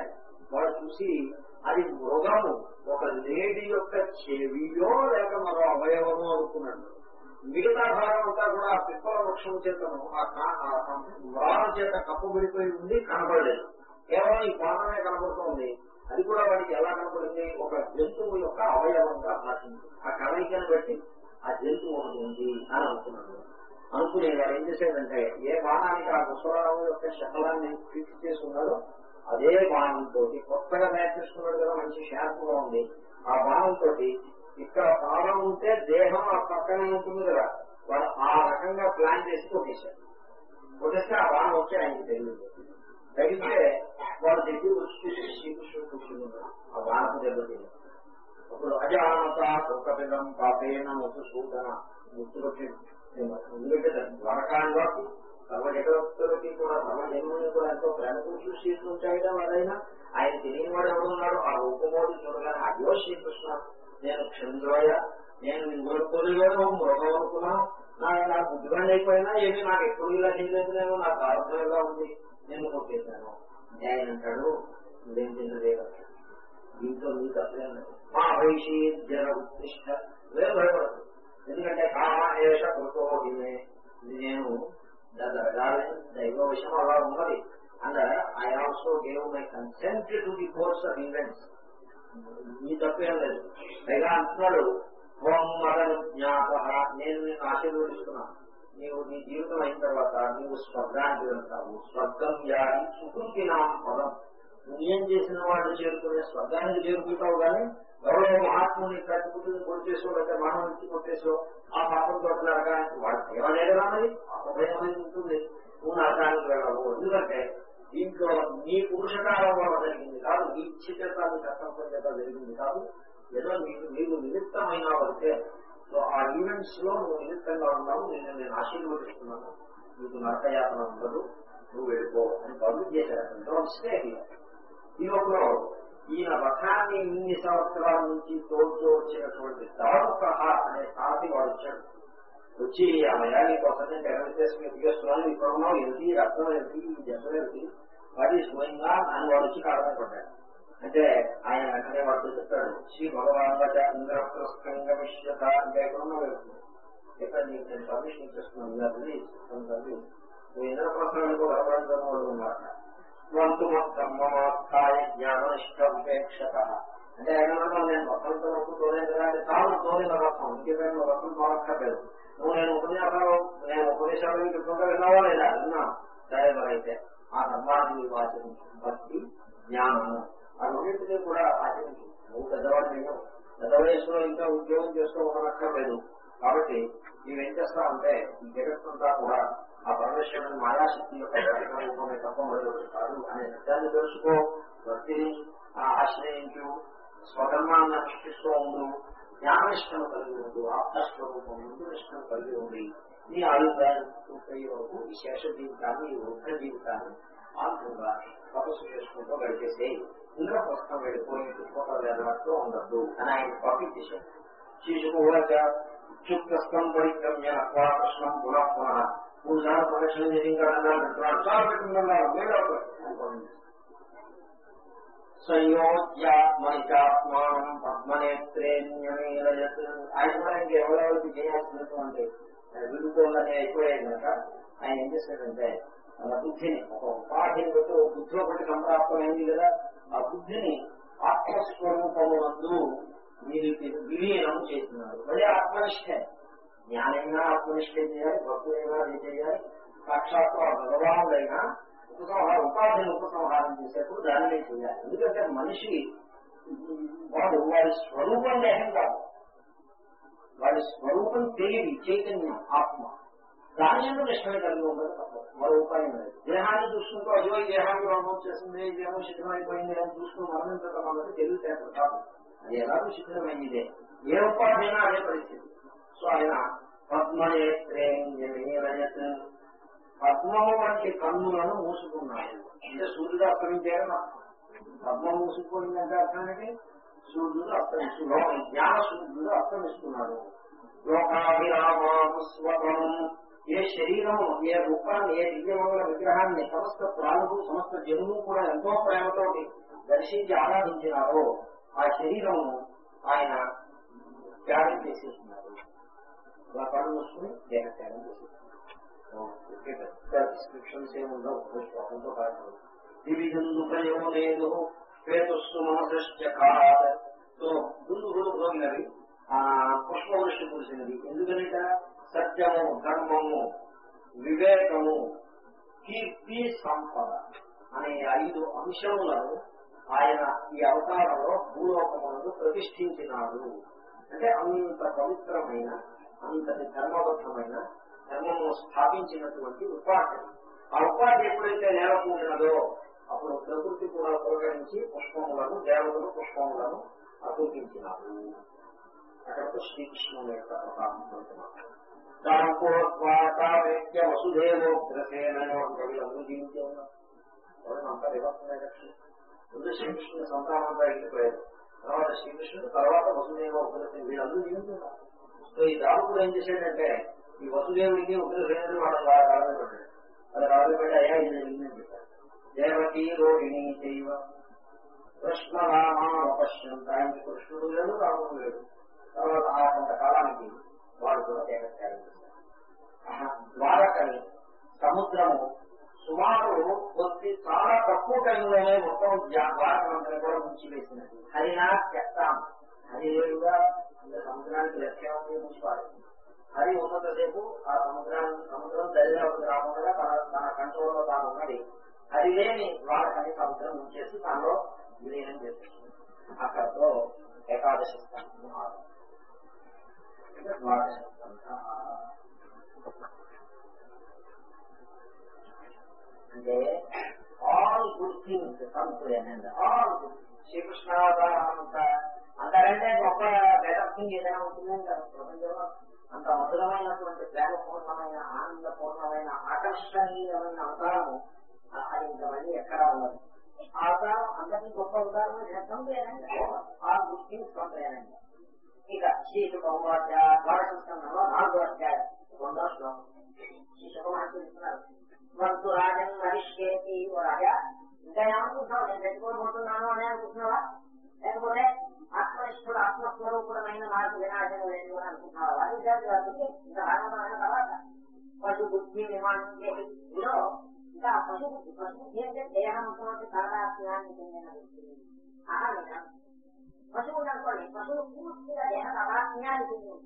Speaker 1: వాడు చూసి అది మృగము ఒక లేడీ యొక్క చెవియో లేక మరో అవయవమో అనుకున్నాడు. మిగతా భాగం అంతా కూడా ఆ పిప్పల వృక్షం చేతను ఆ వాన చేత కప్పబడిపోయి ఉంది కనపడలేదు కేవలం ఈ పాదమే కనపడుతోంది అది కూడా వాడికి ఎలా కనపడింది? ఒక జంతువు యొక్క అవయవంగా భాషింది ఆ కలయికను బట్టి ఆ జంతువు ఉంది అని అనుకున్నాడు. అనుకునే వాడు ఏం చేసేదంటే ఏ బాణానికి ఆ ముసలాము యొక్క శకలాన్ని ఫిక్స్ చేసి ఉన్నాడో అదే బాణంతో కొత్తగా మ్యాచ్ చేసుకున్నాడు కదా మంచి షార్ప్గా ఉంది. ఆ బాణంతో ఇక్కడ పాదం ఉంటే దేహం ఆ పక్కనే ఉంటుంది కదా. వారు ఆ రకంగా ప్లాన్ చేసి కొట్టేశారు కొట్టేస్తే ఆ బాణం వచ్చి ఆయనకి తెలియదు. తగిలితే వాడు దగ్గర వచ్చి చూసి శ్రీకృష్ణుడు కూర్చున్నాడు ఆ బాణకు దెబ్బతింది అప్పుడు అజానత కుక్కపిల్లం పాపేన ముత్తు సూదన ముత్తులకి ఎందుకంటే ద్వారకాని సర్వ సర్వజగత్తులకి కూడా సర్వ సర్వజన్ముని కూడా ఎంతో ప్రేమకు చూసి ఉంటాయిగా వాడైనా. ఆయన తెలియని వాడు ఎవరున్నాడు ఆ రూపమోడి చూడగానే అయ్యో శ్రీకృష్ణ నేను క్షంద్రోయ నేను ఇంద్రుడు మృగం అనుకున్నాను నా నా బుద్ధిమండి అయిపోయినా ఏమి నాకు ఎప్పుడు ఇలా చేయలేదు నేను నా ప్రారంభం ఉంది. నేను కొట్టేశాను. ఆయన అంటాడు నువ్వేం తిన్నదే దీంతో దీంట్లో అసలేం తప్పేం లేదు మా వైషీ జన ఉత్తిష్ట. వేరే భయపడదు ఎందుకంటే కామ ఏష కృతోహిమే ఇది నేను దైవ విషయం అలా ఉన్నది. And I also gave my consent to the course of events నీ తప్పేం లేదు. పైగా అంటున్నాడు ఓం మదను జ్ఞాప నేను నేను ఆశీర్వదిస్తున్నాను నీవు నీ జీవితం అయిన తర్వాత నీవు స్వర్గానికి వెళ్తావు. స్వర్గం యాది సుకృతి నా పదం. పుణ్యం చేసిన వాళ్ళు చేరుకునే స్వర్గానికి చేరుకుంటావు కానీ ఎవరో మహాత్ముని కట్టుకుంటుంది కొట్టేసో లేకపోతే మానవ నుంచి కొట్టేసో ఆ పాపంతో నరకానికి వాడు దేవదేవరామది పాపభయం అనేది ఉంటుంది నువ్వు నరకానికి వెళ్ళవు. ఎందుకంటే దీంట్లో నీ పురుషకాలం వల్ల జరిగింది కాదు నీ ఇచ్చిచేతాన్ని కష్టం చేత జరిగింది కాదు. ఏదో నీకు నీకు నిమిత్తమైన వరకే సో ఆ ఈవెంట్స్లో నువ్వు నిమిత్తంగా ఉన్నావు నేను నేను ఆశీర్వదిస్తున్నాను. నీకు నరకయాత్ర ఉండదు నువ్వు వెళ్ళిపో అని పబ్లిక్ చేశారు. వస్తే ఈ లోపల ఈయన రథాన్ని ఇన్ని సంవత్సరాల నుంచి తోడుతూ వచ్చినటువంటి దారుకహ అనే సాధి వాడు వచ్చాడు. వచ్చి ఆ మయాన్ని కోసం నేను ఎగరిచేసుకుని ఎదిగేస్తున్నాను ఇక్కడ ఉన్నావు ఏంటి రక్తం ఏంటి ఈ జబ్బు ఏంటి వాటి స్వయంగా అని వాడు వచ్చి కారణం పడ్డాడు. అంటే ఆయన వెంటనే వాడితో చెప్తాడు శ్రీ భగవాన్ ఇంద్రప్రస్థంగ విశ్వత అంటే ఎక్కడ ఉన్నావు ఇక్కడ నీకు నేను పర్మిషన్ ఇచ్చేస్తున్నాను నువ్వు ఇంద్రప్రస్థానికి కూడా భగవంతుని వాళ్ళు ఉన్నారు వంతు మొత్తమ్మాయ జ్ఞాననిష్టపేక్షత అంటే ఆయన నేను మొత్తంతో నొప్పు తోలేదు కదా అంటే చాలా తోనే తర్వాత ఇంకేమైనా రసం తోలక్కర్లేదు నువ్వు నేను ఉపన్యాసాలు నేను ఉపదేశాలు చెప్తుంటే విన్నావా లేదా? విన్నా సరే అయితే ఆ ధర్మాన్ని ఆచరించు భక్తి జ్ఞానము. ఆ రెండింటినీ కూడా ఆచరించు. నువ్వు పెద్దవాడు నేను పెద్ద వయసులో ఇంకా ఉద్యోగం చేస్తూ కాబట్టి నీవేం చేస్తా అంటే ఈ జగత్తంతా కూడా ఆ పరమేశ్వరుని మాయాశక్తి యొక్క పరికర రూపమే తప్ప మరొకటి కాదు అనే సత్యాన్ని తెలుసుకో భక్తిని ఆశ్రయించు స్వధర్మాన్ని అనుష్ఠిస్తూ ఉండు. జ్ఞానిష్టం కలిగి ఉండు ఆత్మస్వరూపం ముందు నిష్టం కలిగి ఉండి. నీ ఆయుధాన్ని పూర్తయ్యే వరకు ఈ శేష జీవితాన్ని ఈ వృద్ధ జీవితాన్ని ఆత్మంగా తపస్సు చేసుకుంటూ గడిపేసేయి. ఇంద్ర పుస్తకం వెళ్ళిపోయి చుట్టుపక్కల వెళ్ళడంతో ఉండద్దు అని ఆయన పంపించేశాడు శిశువాచ చుక్కస్థం పరిక్రమ్య అక్వా కృష్ణం పునః పునః. మూడు సార్లు ప్రదక్షిణ చేసి ఇంకా అన్నాడు అంటున్నాడు చాలా పెట్టిందన్నారు మీరు సంయోజ్యాత్మనిచాత్మానం ఆయన కూడా ఇంకెవరెవరికి చేయాల్సినటువంటి విడుకోవాలని అయిపోయాయి కనుక ఆయన ఏం చేశాడంటే మన బుద్ధిని ఒక ఉపాధిని బట్టి ఒక బుద్ధి ఒకటి సంప్రాప్తమైంది కదా ఆ బుద్ధిని ఆత్మస్వరూపమునందు వీరికి విలీనం చేస్తున్నారు మళ్ళీ ఆత్మనిష్టే. జ్ఞానైనా ఆత్మనిష్టే చేయాలి భక్తులైనా చేయాలి. సాక్షాత్తు ఆ భగవానుడైనా ఉపసంహారం ఉపాధిని ఉపసంహారం చేసేప్పుడు దానినే చేయాలి. ఎందుకంటే మనిషి వాడు వాడి స్వరూపం దేహం కాదు. వాడి స్వరూపం తెలియదు చైతన్యం ఆత్మ. దాని ఎందుకు నిష్టమే కలిగి ఉండదు తప్ప మరో ఉపాయం లేదు. దేహాన్ని చూసుకుంటూ అయ్యో ఈ దేహాన్ని రోగం చేస్తుంది ఇదేమో శిథిలమైపోయింది అని చూసుకుని మరణించడం అన్నది తెలివితేటలు కాదు. అది ఎలాగో శిథిలమైందే. ఏ ఉపాధైనా అదే పరిస్థితి. సో ఆయన పద్మనేత్రేంజనేరయత్ పద్మము వంటి కన్నులను మూసుకున్నాడు. అంటే సూర్యుడు అప్పగించారని అర్థం. పద్మం మూసుకుపోయిందంటే అర్థానికి సూర్యుడు అస్తమిస్తు జ్ఞాన సూర్యుడు అప్పగిస్తున్నాడు ఏ శరీరము ఏ రూపాన్ని ఏ దివ్యమంగళ విగ్రహాన్ని సమస్త ప్రాణులు సమస్త జనులు కూడా ఎంతో ప్రేమతో దర్శించి ఆరాధించినారో ఆ శరీరము ఆయన త్యాగం చేసేస్తున్నారు అలా కళ్ళు మూసుకుని దేహ త్యాగం చేసేస్తున్నారు డిస్క్రిప్షన్స్ ఉండవు శ్లోకంతో కాదు దివిజందుకయో లేదు. పేతుస్సు మనసశ్చకాత్ సో ముందు పోగినవి ఆ పుష్పవృష్టి కురిసినది. ఎందుకంటే సత్యము ధర్మము వివేకము కీర్తి సంపద అనే ఐదు అంశములను ఆయన ఈ అవతారంలో భూలోకములను ప్రతిష్ఠించినాడు. అంటే అంత పవిత్రమైన అంతటి ధర్మబద్ధమైన ధర్మము స్థాపించినటువంటి ఉపాధి. ఆ ఉపాధి ఎప్పుడైతే నేలకూడినదో అప్పుడు ప్రకృతి కూడా పురగణించి పుష్పములను దేవతలు పుష్పములను అభిగించినారు అక్కడ శ్రీకృష్ణుని యొక్క ప్రతాపం పొందుతున్నారు దాంకోత్వాకావ్య వసుదేవో గ్రసేనో కవిలందరూ జీవించే ఉన్నారు అంతా రివర్సమే ముందు శ్రీకృష్ణుని సంతానంగా వెళ్ళిపోయారు. తర్వాత శ్రీకృష్ణుడు తర్వాత వసుదేవ ఉగ్రసేన వీళ్ళందరూ జీవిస్తున్నారు సో ఈ దారుకుడు ఏం చేశాడంటే ఈ వసుదేవుడికి ఉగ్రసేనుడు వాళ్ళ రాజు పెట్టాడు అది రాజు పెట్టి అయ్యా ఇది జరిగిందని చెప్పారు? దేవకీ రోహిణి దైవ కృష్ణ రామాపశ్యంత ఆయనకి కృష్ణుడు లేడు రాముడు లేడు. తర్వాత ఆ కొంతకాలానికి వాడు కూడా దేవత్యాగం చేశారు ద్వారకని సముద్రము సుమారు కొద్ది చాలా తక్కువ టైంలోనే మొత్తం ద్వారకమంతా కూడా ముంచి వేసినది హరినా చెప్తాం హరిగా సముద్రానికి లక్ష్యం ముంచిపారు హరి ఉన్నంతసేపు ఆ సముద్రాన్ని సముద్రం దరిదాపు రాకుండా తన తన కంట్రోల్లో తాను ఉన్నది. హరి లేని ద్వారకని సముద్రం ఉంచేసి తనలో విలీనం చేసేస్తుంది. అక్కడతో ఏకాదశి ద్వాదశ అంటే ఆల్ గుడ్ థింగ్స్ సంపూర్ణ ఆల్ గుడ్. శ్రీకృష్ణ అంత. అంతకంటే గొప్ప బెటర్ థింగ్ ఏదైనా ఉంటుందండి ప్రపంచంలో అంత మధురమైనటువంటి ప్రేమపూర్ణమైన ఆనందపూర్ణమైన ఆకర్షణీయమైన అవతారము అది ఇంకా మళ్ళీ ఎక్కడా ఉండదు. ఆ అవతారం అందరినీ గొప్ప అవతారం సంపేనండి ఆ దృష్టిని థింగ్స్ ఇక శ్రీశు బహువాధ్యాయ ద్వాదశంలో నాలుగో అధ్యాయం రెండో శ్లోకం. శ్రీశుక మహర్షి ఇస్తున్నారు వంతు రాజన్ మనిషేతి ఓ రాజా ఇంకా ఏమనుకుంటున్నావు? నేను పెట్టుకోబోతున్నాను అని అనుకుంటున్నావా? එතකොට ආත්මනිෂ්ඨ ආත්ම ස්වરૂපමයින මාර්ග වෙනාදන වෙනවා අනුභව වරිදවතුකේ ධාරමන බවද පසු බුද්ධි නිමාන්ගේ නෝ ඉතා පසු පසු කියන්නේ එහම කොටේ කරලා කියන්නේ කියනවා ආහලන පසු උනකොලේ පසු කුස්තිලා දෙහම බාක් කියන්නේ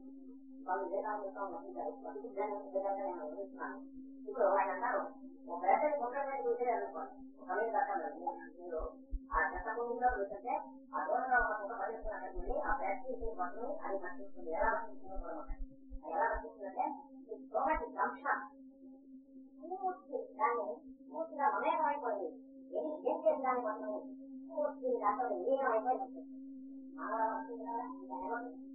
Speaker 1: මම දෙනවා කියලා මම
Speaker 2: හිතුවා. දැන් දෙකක් යනවා ඉස්සරහ. ඒක වහනතර මොකද මොකක්ද කියන්නේ අරපන්. කමෙන් ගන්න නෑ. ආ නැතම මුදල් වලට අදෝනවා මොකද බලන්න හදන්නේ අපැත්තේ ඉතින් වගේ අර කටේ කියලා කරනවා. ඒවා කියන්නේ කොහොමද සංස්කෘතිය? මොකක්ද කියන්නේ? මොකද මම කරන්නේ කොහේ? එන්නේ දෙකෙන් ගන්න කොහේ? මොකද රටේ මේ වගේ කරන්නේ. ආ වගේ කරන්නේ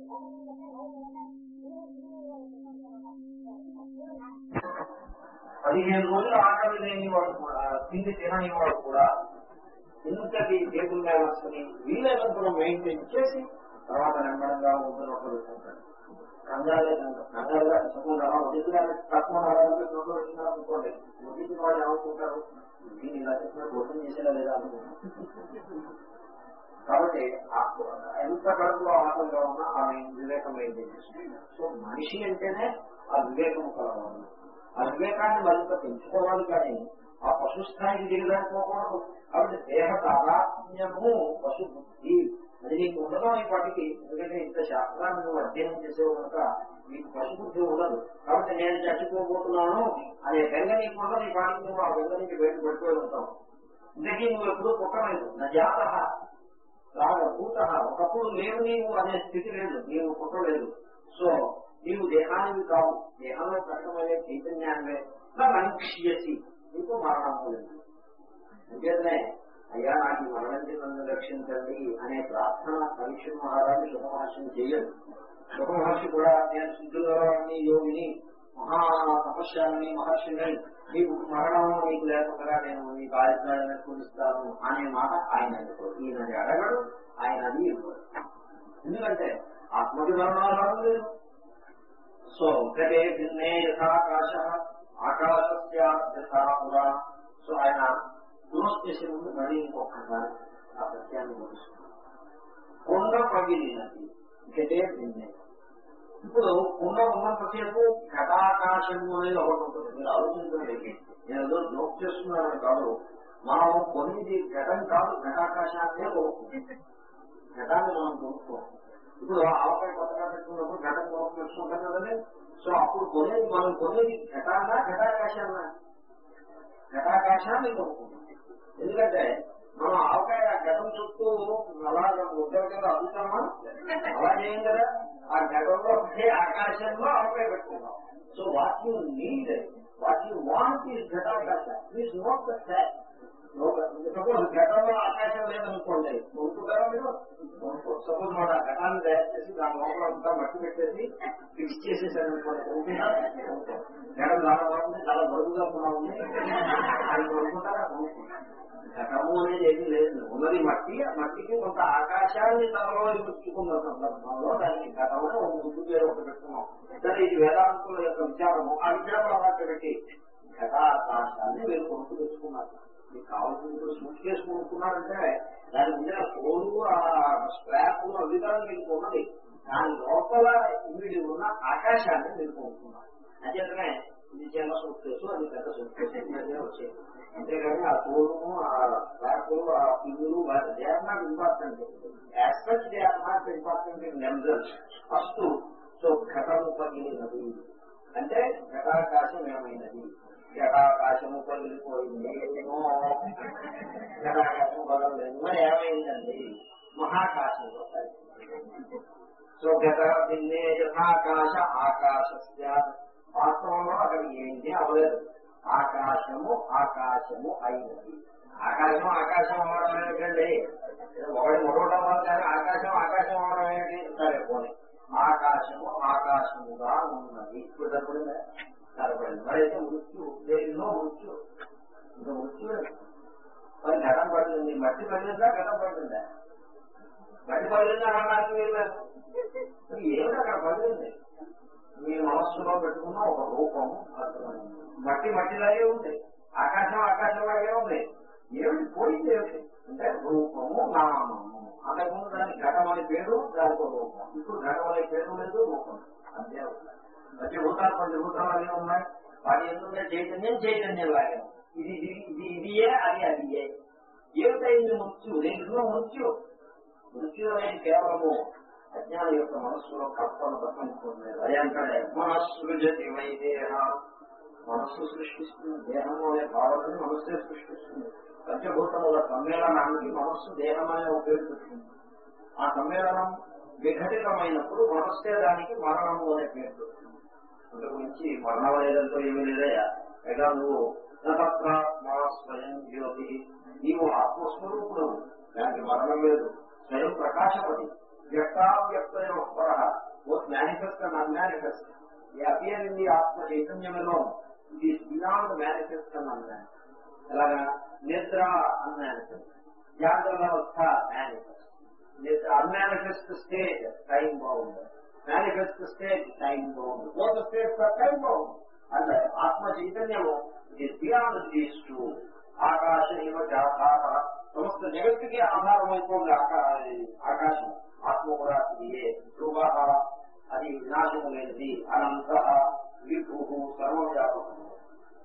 Speaker 1: పదిహేను రోజులు ఆకలి లేని కూడా తిండి తినని వాడు కూడా ఇంతటి టేబుల్ మేనర్స్ని వీలైనంత మెయింటైన్ చేసి తర్వాత నెమ్మడంగా ఉంటున్న పెట్టుకుంటాడు కంగారే కంగారుగా సపోజ్ అలా వదిలిగానే తక్కువ నోట్లో పెట్టినారు అనుకోండి వదిలిన వాళ్ళు ఏమనుకుంటారు? దీన్ని ఇలా చెప్పిన భోజనం చేసేలా లేదా అనుకుంటారు. కాబట్టి ఎంత కడుపులో ఆనందంగా ఉన్నా ఆమె వివేకం మెయింటైన్ చేస్తుంది. సో మనిషి అంటేనే ఆ వివేకం కలవాలి ఆ వివేకాన్ని మరింత పెంచుకోవాలి కానీ ఆ పశుస్థాయికి దిగదానిపోకూడదు కాబట్టి దేహ తాదాత్మ్యము పశు బుద్ధి అది నీకు ఉండదు ఈ పాటికి ఎందుకంటే ఇంత శాస్త్రాన్ని నువ్వు అధ్యయనం చేసేవు కనుక నీకు పశు బుద్ధి ఉండదు. కాబట్టి నేను చచ్చిపోబోతున్నాను అనే బెంగ నీకు ఉండదు ఈ పాటికి నువ్వు ఆ బెంగ నుంచి బయట పడిపోయి ఉంటావు. ఇంతకీ నువ్వు ఎప్పుడూ పుట్టలేదు. నా జాత రాగా భూత ఒకప్పుడు లేవు నీవు అనే స్థితి లేదు. నీవు పుట్టలేదు. సో నీవు దేహానికి కావు దేహంలో ప్రకటమయ్యే చైతన్యాన్వే. లక్ష్యసి నీకు మరణము లేదు అంచేతనే అయ్యా నాకు మరణించి నన్ను రక్షించండి అనే ప్రార్థన పరీక్ష మహారాజు శుభమహర్షిని చేయదు శుభమహర్షి కూడా నేను శుద్ధులవాడిని యోగిని మహా తపస్యాలని మహర్షిని. నీకు మరణం నీకు లేకుండా నేను నీ బాధ్యతలను కూడిస్తాను అనే మాట ఆయన అనుకోడు ఈయనది అడగడు ఆయన అది ఎందుకంటే ఆత్మకి మరణాలు లేదు సో ఒకటే భిన్నే యథాకాశ ఆకాశస్యా సో ఆయన క్లోజ్ చేసే ముందు మళ్ళీ ఇంకొకసారి ఆ సత్యాన్ని తెలుసుకున్నాం కొండ పగిలినది ఒకటే భిన్నే. ఇప్పుడు కుండ ఉన్నంతసేపు ఘటాకాశము అనేది ఒకటి ఉంటుంది. మీరు ఆలోచించండి నేను ఏదో జోక్ చేస్తున్నాను కాదు. మనం కొన్నిది ఘటం కాదు ఘటాకాశాన్నే కొనుక్కుంటాం ఘటాన్ని మనం కొనుక్కోం ఇప్పుడు ఆవకాయ కొత్తగా పెట్టుకున్నప్పుడు ఘటన కొనుక్కు పెట్టుకుంటాం కదండి. సో అప్పుడు కొనేది మనం కొనేది ఘటానా ఘటాకాశాన్నా ఘటాకాశాన్ని కొనుక్కుంటాం. ఎందుకంటే మనం ఆవకాయ ఘటం చుట్టూ అలాగే ముద్దల కింద అద్దుతామా అలా చేయం కదా. ఆ ఘటంలో ఒకే ఆకాశంలో ఆవకాయ పెట్టుకుంటాం. So what you need what you want is ఘటాకాశ. Please note the fact suppose ఘటంలో ఆకాశం లేదనుకోండి కొనుక్కుంటారా మీరు సపోజ్ మన ఘటాన్ని తయారు చేసి దాని లోపల అంతా మట్టి పెట్టేసి ఫిక్స్ చేసేసారు అనుకోండి కొనుక్కుంటారా ఘటం చాలా బాగుంది చాలా బరువుగా కూడా ఉంది అది కొనుక్కుంటారా ఘటము అనేది ఏమీ లేదు ఉన్నది మట్టి మట్టికి కొంత ఆకాశాన్ని తనలో ఇచ్చుకున్న సందర్భంలో దానికి ఘటమని ఒక ముందు పేరు ఒకటి పెట్టుకున్నాం సరే ఇది వేదాంతుల యొక్క విచారము ఆ విచారం అలా పెట్టి ఘటాకాశాన్ని మీరు కొనుక్కు తెచ్చుకున్నారు. మీకు కావాల్సిన సూట్ కేసు కొనుక్కున్నారంటే దాని మీద ఫోను ఆ స్క్రాప్ అధికారం మీరు ఉన్నది. దాని లోపల ఇమిడి ఉన్న ఆకాశాన్ని మీరు కొనుక్కున్నారు. అంచేతనే ఇది చిన్న సూట్ కేసు అది పెద్ద సూట్ కేసు వచ్చేది. అంతేగాని ఆ ఫోను ఆ స్క్రాపులు ఆ పిల్లులు they are not important. As such they are not important in numbers first so ఘటముపగిలినది. అంటే ఘటాకాశం ఏమైనది? ఘటాకాశము పగిలిపోయింది ఏమో ఘటాకాశం పగలలేదు మరి ఏమైందండి మహాకాశంలో సో ఘట భిన్నే యథాకాశ ఆకాశస్య వాస్తవంలో అక్కడ ఏంటి అవలేదు ఆకాశము ఆకాశము అయినది ఆకాశం ఆకాశం అవడం ఏమిటండి ఒకటి మొదటి అవ్వాలి కానీ ఆకాశం ఆకాశం అవడం ఏమిటి సరే పోనీ ఆకాశము ఆకాశముగా ఉన్నది ఇప్పుడు సరిపడింది మరి మృత్యు దేనిలో మృత్యు. ఇంకా మృత్యు మరి ఘటం పడుతుంది. మట్టి పడిందా ఘటం పడుతుందా? మట్టి పడిందా అనడానికి వెళ్ళారు ఏమిటి అక్కడ పడింది మీ మనస్సులో పెట్టుకున్న ఒక రూపం మట్టి మట్టిలాగే ఉంది. ఆకాశం ఆకాశంలాగే ఉంది. ఏమిటి పోయింది ఏమిటి? అంటే రూపము నామము. అంతకుముందు దానికి ఘటం అనే పేరు దానికి రూపం. ఇప్పుడు ఘటం అనే పేరు లేదు రూపం. అంతే అవుతుంది. పంచభూతాలు పంచభూతాలు అనే ఉన్నాయి. వాటి ఎందుకంటే చైతన్యం చైతన్యం లాగే ఇది ఇది ఇదియే అది అదియే. ఏమిటైంది మృత్యు? రెండులో మృత్యు? మృత్యు అనేది కేవలము అజ్ఞానం యొక్క మనస్సులో కల్పన తప్పనిపోతుంది అదంటే మనస్సృజతి వైదేహ మనస్సు సృష్టిస్తుంది. దేహము అనే భావనని మనస్సే సృష్టిస్తుంది. పంచభూతముల సమ్మేళనానికి మనస్సు దేహం అనే ఒక ఆ సమ్మేళనం విఘటితమైనప్పుడు మనస్సే దానికి మరణము అనే పేరు. పెట్టింది అంతకు మించి ఏమీ లేదయా పైగా నువ్వు నత్రాత్మా స్వయం జ్యోతి. నీవు ఆత్మస్వరూపుడు. దానికి మరణం లేదు. స్వయం ప్రకాశపతి. వ్యక్తావ్యక్త పర బోత్ మేనిఫెస్ట్ అండ్ అన్మానిఫెస్ట్ ఈ అపియర్ ఇన్ ది ఆత్మ చైతన్యంలో ఇది బియాండ్ మేనిఫెస్ట్ అండ్ అన్మానిఫెస్ట్ ఎలాగా? నిద్ర అన్మానిఫెస్ట్ జాగ్రత్త అవస్థ మేనిఫెస్ట్ అన్మానిఫెస్ట్ స్టేజ్ టైం బాగుంది మేనిఫెస్ట్ స్టేట్ టైం బాగుంది బోత్ స్టేట్స్ టైం బాగుంది అంటే ఆత్మ చైతన్యము ఇది బియాండ్ దీస్ టు ఆకాశ ఇవ జాతార సమస్త జగత్తుకి ఆధారమైపోయింది ఆకా- ఆకాశం ఆత్మ కూడా ఇదే ధ్రువ అది వినాశము లేనిది అనంత విభు సర్వవ్యాపకము.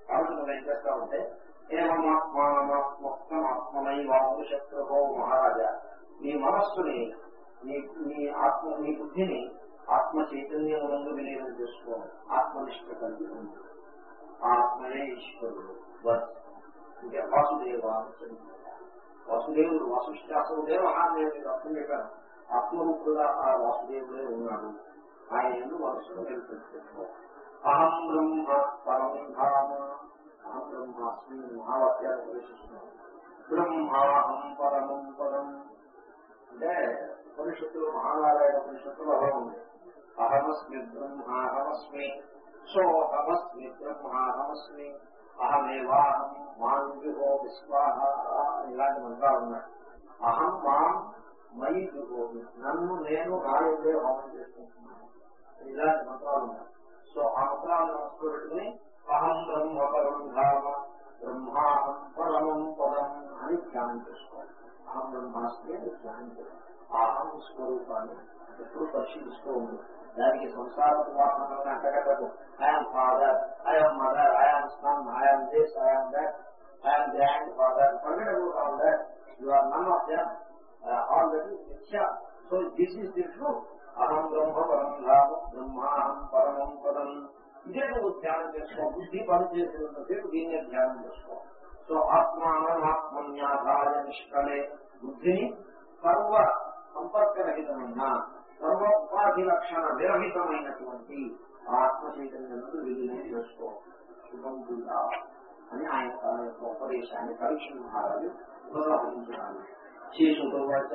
Speaker 1: కాబట్టి మనం ఏం చేస్తావంటే ఏమాత్మాత్మై వాము శత్రుభో మహారాజా. నీ మనస్సుని నీ నీ ఆత్మ నీ బుద్ధిని ఆత్మ చైతన్యములందు విలీనం చేసుకోవాలి. ఆత్మనిష్ట కలిగి ఉంది ఆత్మయే ఈశ్వరుడు. బస్. ఇంకా వాసుదేవ వాసుదేవుడు. వసుష్ఠాసుదేవ నేను అర్థం చెప్పాను. ఆత్మరూపుడుగా ఆ వాసుదేవుడే ఉన్నాడు. ఆయన ఎందుకు నేను పెట్టుకోవాలి. అహం బ్రహ్మ పరం ధామ. అహం బ్రహ్మాస్మి ప్రవేశిస్తున్నాను బ్రహ్మాహం పరమం అంటే ఉపనిషత్తులు మహానారాయణ ఉపనిషత్తులు అలా ఉంది అహమస్మి బ్రహ్మాహమస్మి సోహమస్మి బ్రహ్మాహమస్మి అహమేవాహం మాం జుహో విశ్వాహ ఇలాంటి మంత్రాలు ఉన్నాయి. అహం మాం మై జుహోమి నన్ను నేను రాయందే హోమం చేసుకుంటున్నాను. ఇలాంటి మంత్రాలు ఉన్నాయి. సో ఆ మంత్రాలను మనసులో పెట్టుకుని అహం బ్రహ్మ పరం ధామ బ్రహ్మాహం పరమం పదం అని ధ్యానం చేసుకోవాలి. అహం బ్రహ్మాస్మి అని ధ్యానం చేయాలి అహం స్వరూపాన్ని ఎప్పుడు పరిశీలిస్తూ ఉంటుంది దానికి సంసార వాసనలను అంటగట్టదు I'm father I'm mother I'm son I'm this I'm that I'm grandfather forget all that you are none of them all that is మిథ్య so this is the truth అహం బ్రహ్మ పరం ధామ బ్రహ్మాహం పరమం పదం. ఇదే నువ్వు ధ్యానం చేసుకో. బుద్ధి దీన్నే ధ్యానం చేసుకో. సో నిష్కలే. బుద్ధిని సర్వ సంపర్కరహితమైన సర్వోపాధి లక్షణ విరహితమైనటువంటి ఆత్మ చైతన్యమును విలీనం చేసుకో. శుభం కూడా అని ఆయన తన యొక్క ఉపదేశాన్ని పరీక్ష మహారాజు ఉపసంహరించాలి శేషువాచ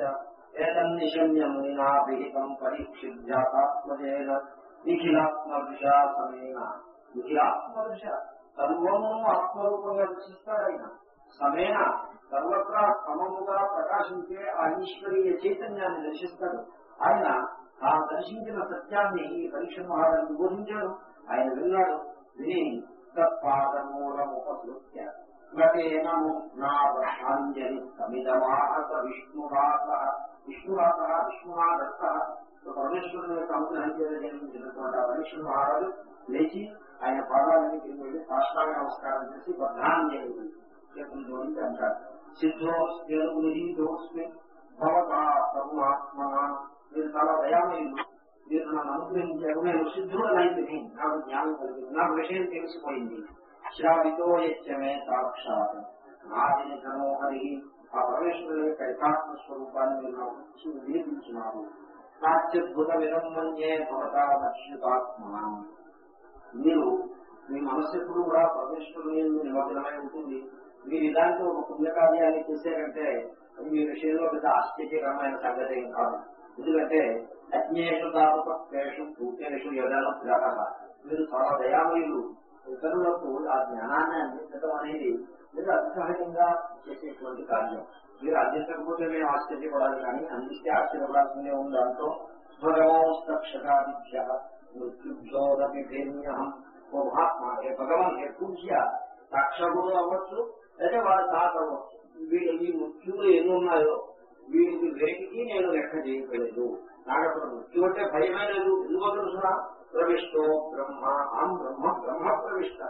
Speaker 1: ఏతన్నిశమ్యమునినా విహితం పరీక్షిద్యాత్మజేన నిఖిలాత్మదృశా సమేన సర్వము ఆత్మరూపంగా దర్శిస్తాడు ఆయన సమేన సర్వత్రా సమముగా ప్రకాశించే ఆ ఈశ్వరీయ చైతన్యాన్ని దర్శిస్తాడు. ఆయన తాను దర్శించిన సత్యాన్ని ఈ పరీక్ష మహారాజు బోధించాడు. ఆయన విన్నాడు విని తత్పాదమూలముపసృత్య గతేనము నా వర్షాంజలి సమిదమాహత విష్ణురాత విష్ణురాత విష్ణునాదత్త పరమేశ్వరుని యొక్క అనుగ్రహం చేత జన్మించినటువంటి ఆ పరీక్ష మహారాజు లేచి ఆయన పాదాలని కింద వెళ్ళి సాష్టాంగ నమస్కారం చేసి బద్ధాంజలి చేతులు జోడించి అంటారు సిద్ధోస్ భవతా సర్వాత్మన మీరు చాలా దయామయులు. మీరు నన్ను అనుగ్రహించారు నేను సిద్ధుడనైతిని నాకు జ్ఞానం కలిగింది నాకు విషయం తెలిసిపోయింది. శ్రావితో యత్యమే సాక్షాత్. నాదిని ధనోహరి ఆ పరమేశ్వరుని యొక్క యథాత్మ స్వరూపాన్ని మీరు నాకు ఇచ్చి నిరూపించినారు నాత్యద్భుత విరమ్మన్యే భవతా నశ్యుతాత్మ మీరు మీ మనస్సు ఎప్పుడు కూడా పరమేశ్వరుని నిమగ్నమై ఉంటుంది. మీరు ఇలాంటి ఒక పుణ్యకార్యాన్ని చేశారంటే అది మీ విషయంలో పెద్ద ఆశ్చర్యకరమైన సంగతి ఏం కాదు. ఎందుకంటే అజ్ఞేషు దాపేషు భూతేషు యదనుగ్రహ మీరు చాలా దయామయులు. ఇతరులకు ఆ జ్ఞానాన్ని అందించడం అనేది మీరు అసహజంగా చేసేటువంటి కార్యం. మీరు అందించకపోతే మేము ఆశ్చర్యపడాలి కానీ అందిస్తే ఆశ్చర్యపడాల్సిందే ఉంది. దాంతో స్వరమోస్తక్షకాదిత్య మృత్యుభ్యోదపి భేమ్యహం ఓ మహాత్మ ఏ భగవాన్ ఏ పూజ్య సాక్షరుడు అవ్వచ్చు లేదా వారి తాత అవ్వచ్చు. వీళ్ళు ఈ మృత్యులు ఎన్ని ఉన్నాయో వీరికి వేటికి నేను లెక్క చేయగలేదు నాకు అసలు మృత్యు అంటే భయమే లేదు. ఎందుకో తెలుసిన ప్రవిష్టో బ్రహ్మ. ఆం బ్రహ్మ బ్రహ్మ ప్రవిష్ట.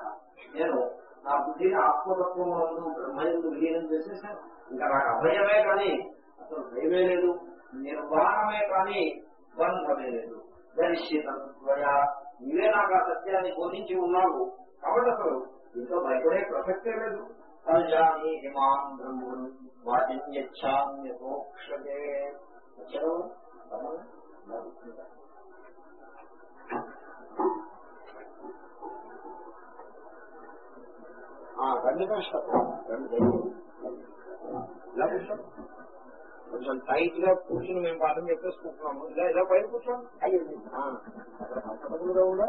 Speaker 1: నేను నా బుద్ధిని ఆత్మతత్వం బ్రహ్మయందు విలీనం చేసేసాను. ఇంకా నాకు అభయమే కానీ అసలు భయమే లేదు. నిర్వాణమే కానీ బంధమే లేదు. దర్శితత్వయా. నీవే నాకు ఆ సత్యాన్ని బోధించి ఉన్నావు. కాబట్టి అసలు ఇంట్లో భయపడే ప్రసక్తే లేదు. సజాని హిమాన్ బ్రహ్మన్ వాటిన్యచ్చామ్యమోక్షే వచ్చారు ఖండితం ఇలా కూర్చోండి కొంచెం టైట్గా కూర్చుని మేము పాఠం చెప్పేసుకుంటున్నాము ఇలా ఇలా పైన కూర్చోండి కంఫర్టబుల్గా కూడా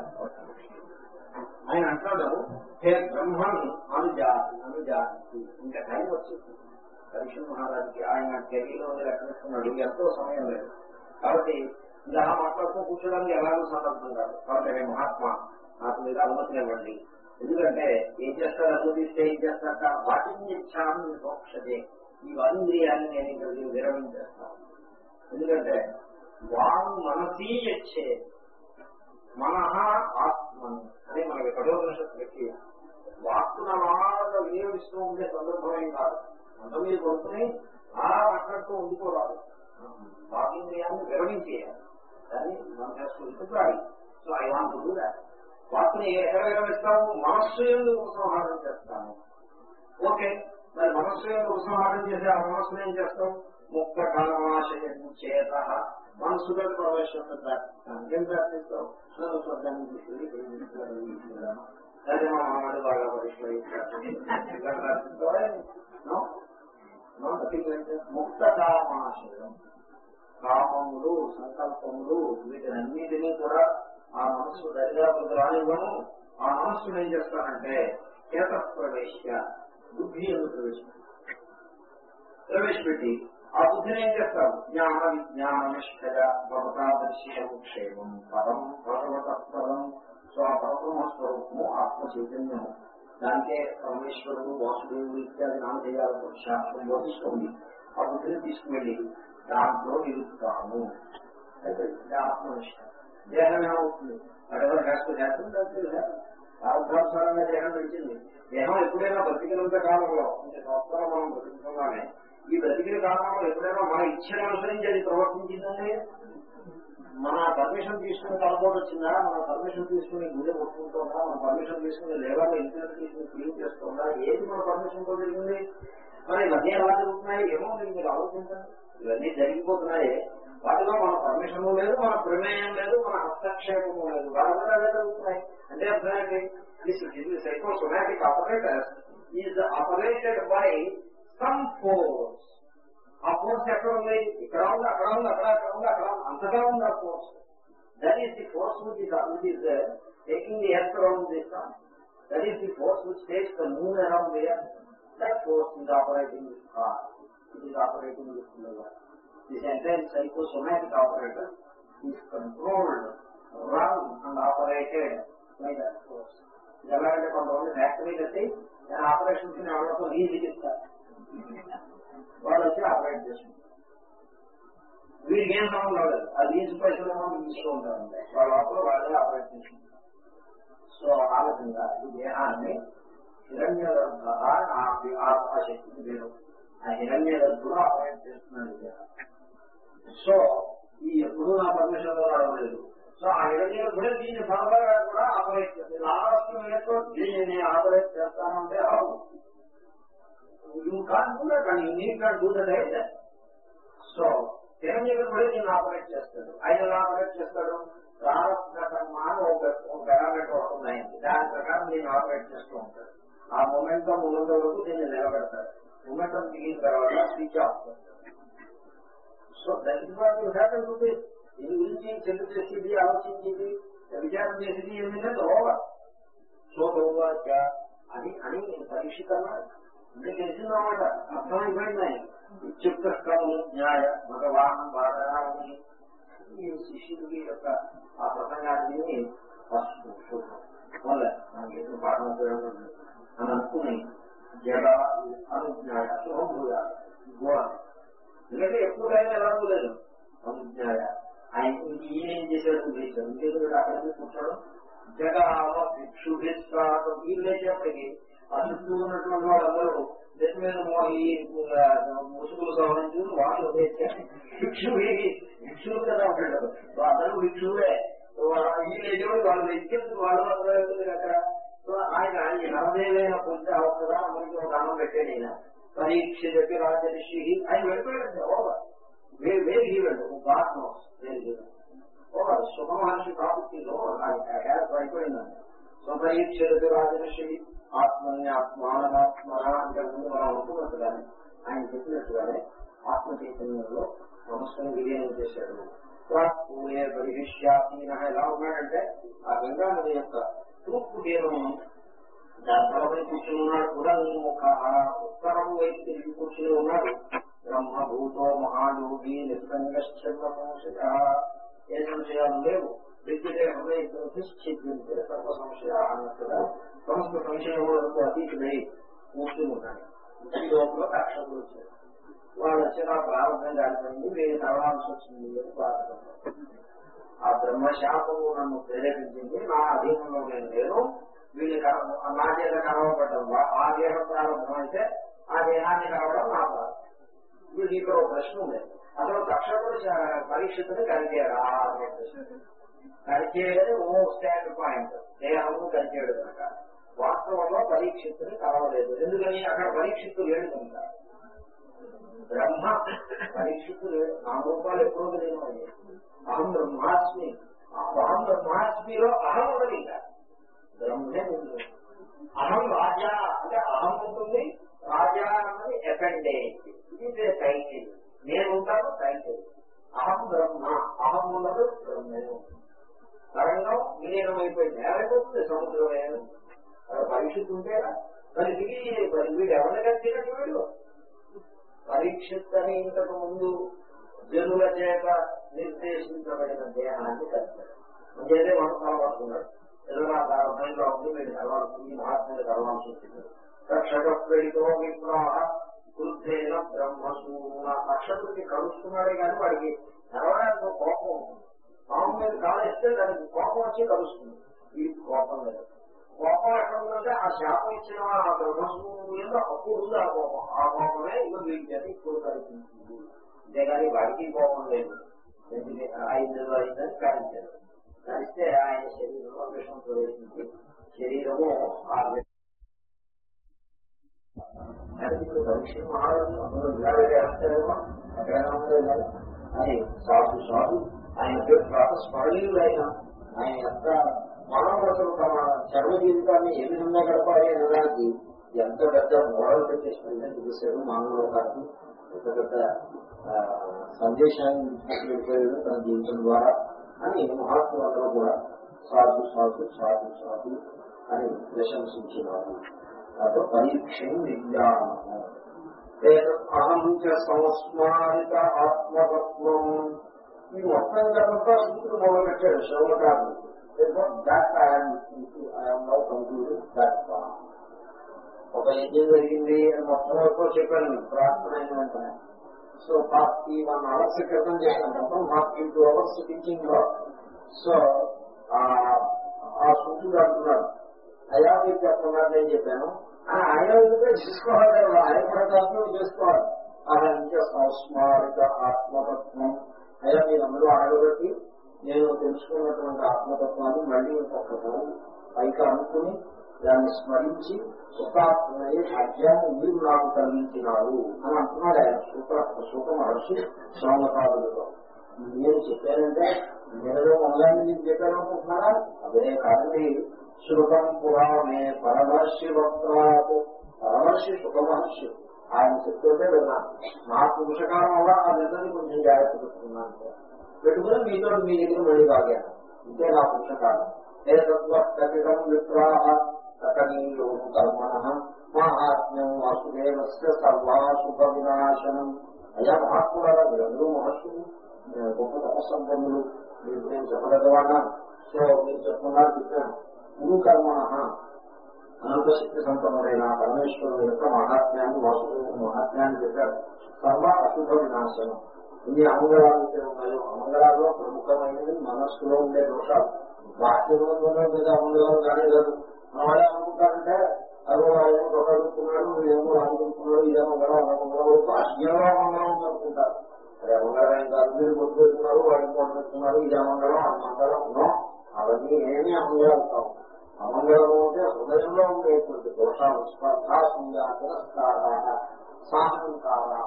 Speaker 1: ఆయన అంటాడు హే బ్రహ్మన్ అనుజాతి అనుజాతి. ఇంకా టైం వచ్చింది. పరీక్ష మహారాజుకి ఆయన ఢిల్లీలో లెక్కనిస్తున్నాడు ఎంతో సమయం లేదు. కాబట్టి ఇలా మాట్లాడుతూ కూర్చోడానికి ఎలాగో సందర్భం కాదు. కాబట్టి మహాత్మా నాకు మీద అనుమతి ఇవ్వండి. ఎందుకంటే ఏం చేస్తారు? అనుమతిస్తే ఏం చేస్తారట? వాటిని ఇచ్చాను మోక్షదే ఈ వాంద్రియాన్ని నేను ఇక్కడ విరమించేస్తాను ఎందుకంటే వాంగ్ మనసీ వచ్చే మనహ ఆత్మని. అని మనకి కఠోపనిషత్తు వ్యక్తి వాక్కున మాట వినియోగిస్తూ ఉండే సందర్భమేం కాదు. అంత మీద కొడుకుని అలా మాట్లాడుతూ ఉండిపోరాదు. వాకింద్రియాన్ని విరమించేయాలి. దాన్ని మన so I want do that. వాక్కుని ఎక్కడ విరమిస్తాము మనస్సు ఉపసంహారం చేస్తాము. ఓకే మరి మనస్సు ఉపసంహారం చేసి ఆ మనస్సును ఏం చేస్తాం? ముక్త కాలమాశయం చేత. మనస్సులో ప్రవేశం ఏం ప్రార్థిస్తాం? నన్ను స్వర్గాన్ని మా మామడు ముక్త కామాశయం కామములు సంకల్పములు వీటినన్నిటినీ కూడా ఆ మనస్సు దరిదాపులకు రానివ్వను. ఆ మనస్సును ఏం చేస్తానంటే చేత ప్రవేశ బుద్ధి ఎందుకు ప్రవేశపెట్టి. ప్రవేశపెట్టి ఆ బుద్ధిని ఏం చేస్తారు జ్ఞాన విజ్ఞాన నిష్ఠయ క్షేమం పరం భగవత పరం సో ఆ పరబ్రహ్మ స్వరూపము ఆత్మ చైతన్యము దానికే పరమేశ్వరుడు వాసుదేవుడు ఇత్యాది నామధేయాలతో శాస్త్రం బోధిస్తుంది ఆ బుద్ధిని తీసుకువెళ్ళి దాంట్లో నిలుపుతాను అయితే ఆత్మనిష్ట దేహం ఏమవుతుంది అడవర్ హ్యాస్ టు హ్యాపీ ప్రారంభానుసారంగా దేహం పెంచింది దేహం ఎప్పుడైనా బ్రతికినంత కాలంలో అంటే సంవత్సరం మనం బ్రతికుతున్నామే ఈ బ్రతికిన కాలంలో ఎప్పుడైనా మన ఇచ్చిన అనుసరించి అది ప్రవర్తించిందండి మన పర్మిషన్ తీసుకుని తలపోటు వచ్చిందా? మన పర్మిషన్ తీసుకుని గుండె కొట్టుకుంటుందా మన పర్మిషన్ తీసుకుని లేవర్ ఇన్సూరెన్స్ తీసుకుని క్లీన్ చేస్తుందా? ఏది మన పర్మిషన్తో జరిగింది? మరి ఇవన్నీ ఎలా జరుగుతున్నాయి? ఏమో మీరు ఆలోచించండి. ఇవన్నీ జరిగిపోతున్నాయి. వాటిలో మన పర్మిషన్ లేదు మన ప్రమేయం లేదు మన హస్తక్షేపము లేదు. వాళ్ళ అదే జరుగుతున్నాయి. అంటే అర్థమైంది? Psychosomatic operator is operated by some force. ఆ ఫోర్స్ ఎక్కడ ఉంది? ఇక్కడ ఉంది అక్కడ ఉంది అక్కడ అక్కడ ఉంది అక్కడ అంతగా ఉంది ఆ force that is the force which is which is taking the earth around the sun that is the force which takes the moon around the earth that force is operating this car it is operating this this entire psychosomatic operator is controlled run and operated by that force ఇది ఎలాగంటే కొంతమంది factory కట్టి నేను operations ఎవరితో లీజుకి ఇస్తారు వాళ్ళు వచ్చి ఆపరేట్ చేసుకుంటారు. వీరికి ఏం సంబంధం లేదు. ఆ లీజు పైసలు ఏమో ఇస్తూ ఉంటారు వాళ్ళ లోపల వాళ్ళే ఆపరేట్ చేసుకుంటారు. సో ఆ విధంగా ఈ దేహాన్ని హిరణ్య ఆ శక్తిని వేరు. ఆ హిరణ్య గర్భుడు ఆపరేట్ చేస్తున్నాడు సో ఈ ఎప్పుడూ నా పర్మిషన్ రావలేదు సో ఆ హిరణ్య గర్భుడే దీన్ని ఫలగా కూడా ఆపరేట్ చేస్తుంది లాస్ట్ మినిట్ దీన్ని ఆపరేట్ చేస్తానంటే అవును you can do that and you need not do that అయితే సో హిరణ్యుడు కూడా నేను ఆపరేట్ చేస్తాడు. ఆయన ఎలా ఆపరేట్ చేస్తాడు? ప్రారంభ కర్మ అని ఒక పారామీటర్ ఒకటి అయింది దాని ప్రకారం నేను ఆపరేట్ చేస్తూ ఉంటాడు. ఆ మొమెంటం లో ముందు వరకు నేను నిలబెడతాడు. మొమెంటం దిగిన తర్వాత స్విచ్ ఆఫ్ సో దానికి ఇస్ వాట్ యూ దీని గురించి చెల్లి చేసేది ఆలోచించేది విచారం చేసేది ఏమిటంటే ఓవర్ సో ఓవర్ అని అని పరీక్షితన్నాడు అంటే తెలిసిందన్నమాట అర్థమైపోయింది. ఇత్యుక్త న్యాయ భగవాన్ బాధరాని ఈ శిష్యుడికి యొక్క ఆ ప్రసంగాన్ని ఫస్ట్ పాఠం ఉపయోగం అని అనుకుని జడ అనుజ్ఞాయ శుభం గోవాలి ఎందుకంటే ఎప్పుడైనా ఎలా పోలేదు? అనుజ్ఞాయ. ఆయన ఇంక ఈయన ఏం చేశాడు? లేచాడు. ఇంకేదో అక్కడ కూర్చోడు జగావ భిక్షుభిస్వాతం వీళ్ళు లేచేప్పటికి ఆ చుట్టూ ఉన్నటువంటి వాళ్ళందరూ నెత్తి మీద మోగి ముసుగులు సవరించి వాళ్ళు భిక్షువి భిక్షువు కదా ఉంటాడు. అందరూ భిక్షువే. ఈ లేచేవాడు వాళ్ళు ఎక్కేందుకు వాళ్ళు అందరూ అక్కడ సో ఆయన ఈ నరదేవైన పొందే అవసరం. మనకి ఒక అన్నం పెట్టాడు ఆయన పరీక్ష చెప్పి రాజర్షి ఆయన వెళ్ళిపోయాడు. ఓవర్ వేరు వేరు హీ వెళ్ళు గాడ్ నోస్ వేరు ఓవర్ సుఖ మహర్షి ప్రాప్తిలో అయిపోయిందండి స్వపరీక్ష దగ్గర రాజర్షి ఆత్మని ఆత్మానమాత్మ అంటే ముందు మనం అనుకున్నట్టుగానే ఆయన చెప్పినట్టుగానే ఆత్మ చైతన్యంలో సమస్యను విలీనం చేశాడు. పూలే బహిష్యాసీన ఎలా ఉన్నాడంటే ఆ గంగా నది యొక్క తూర్పు తీరము దాని కూర్చుని ఉన్నాడు ఉదంముఖ ఉత్తరం వైపు తిరిగి కూర్చుని ఉన్నాడు. బ్రహ్మభూతో మహాయోగి నిస్సంగశ్చర్మసంశయ ఏ సంశయాలు లేవు. విద్యుతే హృదయ సర్వ సంశయ అన్నట్టుగా సమస్త సంశయములకు అతీతుడై కూర్చుని ఉన్నాడు ఈ లోపల అక్షతులు వచ్చారు. వాళ్ళు వచ్చిన ప్రారంభం దాటిపోయింది వీళ్ళు తరవాల్సి వచ్చింది అని బాధపడ్డారు. ఆ బ్రహ్మశాపము నన్ను ప్రేరేపించింది నా అధీనంలో నేను లేను. వీళ్ళు నా చేత కలవబడ్డం ఆ దేహ ప్రారంభం అయితే ఆ దేహాన్ని కలవడం నా ప్రారంభం వీళ్ళు ఇక్కడ ఒక ప్రశ్న ఉంది. అసలు తక్షకుడు పరీక్షితుని కలిగారా అనే ప్రశ్న. కలిచేయడని ఓ స్టాండ్ పాయింట్ దేహము కలిచేయడం కనుక వాస్తవంలో పరీక్షిత్తుని కలవలేదు ఎందుకని? అక్కడ పరీక్షిత్తు లేడు కనుక బ్రహ్మ పరీక్షిత్తు లేడు నా రూపాలు ఎప్పుడో తెలియదు అహం బ్రహ్మాస్మి. అహం బ్రహ్మాస్మిలో అహం ఉండదు ఇంకా బ్రహ్మే ఉంది అహం రాజా అంటే అహం ఉంటుంది రాజా అన్నది అపెండేజ్. ఇది టైటిల్. నేను ఉంటాను టైటిల్. అహం బ్రహ్మ. అహం ఉన్నది బ్రహ్మే. తరంగం విలీనమైపోయింది ఏమైపోతుంది సముద్రమే? పరీక్షిత్ ఉంటేనా మరి ఇది వీడు ఎవరిని కట్టినట్టు వీడు? పరీక్షిత్ అని ఇంతకు ముందు జనుల చేత నిర్దేశించబడిన దేహాన్ని కలిపాడు అంచేతే మనం కలవాడుకున్నాడు ఏదైనా అర్థంగా ఉంది మీరు కలవాల్సింది మహాత్ములు కలవాల్సి వచ్చింది రక్షకప్రేడితో విప్రాహ కృద్ధేన బ్రహ్మసూన. రక్షకుడికి కలుస్తున్నాడే కానీ వాడికి నడవడానికి కోపం ఉంటుంది. పాము మీద కాలేస్తే దానికి కోపం వచ్చి కలుస్తుంది. ఈ కోపం లేదు. కోపం ఎక్కడ ఆ శాపం ఇచ్చిన ఆ బ్రహ్మసూరు మీద అప్పుడు ఉంది ఆ కోపం. ఆ కోపమే ఇక వీటి చేత ఇప్పుడు కల్పించింది అంతేగాని వాడికి కోపం లేదు. ఐదు నెలలు అయిందని కాలించారు కలిస్తే ఆయన శరీరంలో విషం ప్రవేశించి శరీరము ఆ ఇప్పుడు మహారాజు ఎక్కడైనా ఉందో అని సాధు సాధు. ఆయన పేరు ప్రాత స్మరణీయులైన ఆయన ఆయన యొక్క మానవులు తమ చర్మ జీవితాన్ని ఏ విధంగా గడపాలి అనడానికి ఎంత పెద్ద మోడల్ పెట్టేసి చూశారు మానవుల కాదు ఎంత పెద్ద సందేశాన్ని వెళ్ళిపోయాడు తన జీవితం ద్వారా. అని మహాత్ములందరూ కూడా సాధు సాధు సాధు సాధు అని ప్రశంసించినారు. దాంతో పరీక్ష విజ్ఞానము. అహం సంస్మారిత ఆత్మతత్వం. ఈ మొత్తం కనుక సూత్రుడు మొదలు పెట్టాడు శ్రవణకారుడు ఒక యజ్ఞం జరిగింది అని మొత్తం వరకు చెప్పాను ప్రార్థన అయిన వెంటనే. సో ఫార్టీ వన్ అవర్స్ క్రితం చేశాను. మొత్తం ఫార్టీ టూ అవర్స్ టీచింగ్లో. సో ఆ సూర్యుడు అంటున్నాడు అయ్యా మీరు చెప్తున్నారు నేను చెప్పాను. ఆయన ఎందుకంటే చేసుకోవాలి. ఆయన ప్రకాశం చేసుకోవాలి. అలా ఇంకా సంస్మారిక ఆత్మతత్వం. అయ్యా అందరూ ఆడబట్టి నేను తెలుసుకున్నటువంటి ఆత్మతత్వాన్ని మళ్ళీ ఒక్కసారి పైకి అనుకుని దాన్ని స్మరించి సుఖాత్మయ్యే భాగ్యాన్ని మీరు నాకు కలిగించినారు అని అంటున్నాడు ఆయన. సుఖ సుఖ మహర్షి సోమకాదులతో నేను చెప్పానంటే నేను మొదలైన మీకు చెప్పాను అనుకుంటున్నారా అదే కాదండి. శృతం పురాణే పరమర్షి వక్రాత్ పరమర్షి సుఖ మహర్షి ఆయన చెప్తుంటే విన్నాను నా పురుషకాలం వల్ల ఆ నిద్రని కొంచెం జాగ్రత్త పెట్టుకున్నాను. పెట్టుకుని మీతో మీ దగ్గర మళ్ళీ బాగాను ఇంతే నా పురుషకాలం ఏ తత్వం విప్రాహ సకనీయో కర్మణ మహాత్మ్యం వాసుదేవస్య సర్వాసుఖ వినాశనం అయ్యా మహాత్ములారా మీరందరూ మహర్షులు గొప్ప తపస్సంపన్నులు మీకు నేను చెప్పగలవాడా సో మీరు చెప్పకుండా చెప్పాను గురు కర్మ అనంత శక్తి సంపన్నుడైన పరమేశ్వరుడు యొక్క మహాత్మ్యాన్ని వాసుదేవుడు మహాత్మ్యాన్ని చెప్పారు. సర్వ అశుభ వినాశనం ఇన్ని అమంగళాలు అయితే అమంగళాల్లో ప్రముఖమైనది. మనస్సులో ఉండే దోషాలు. బాహ్యంలోనే మీద అమంగళాలు కానీ లేదు. మన వాళ్ళు అనుకుంటారంటే అదో ఆయన దొరకడుతున్నాడు ఏమో అనుకుంటున్నాడు ఇదేమో గడవ అమంగళం బాహ్యంలో అమంగళం అనుకుంటారు అదే అమంగళం కాదు మీరు గుర్తు పెట్టుకున్నారు వాళ్ళు కొట్టుకున్నారు ఇది అమంగళం ఆ ఉన్నాం అవన్నీ ఏమీ అమంగళాలు కావు. అమంగళము అంటే హృదయంలో ఉండేటువంటి దోషాలు స్పర్ధ తిరస్కారా సాహంకారా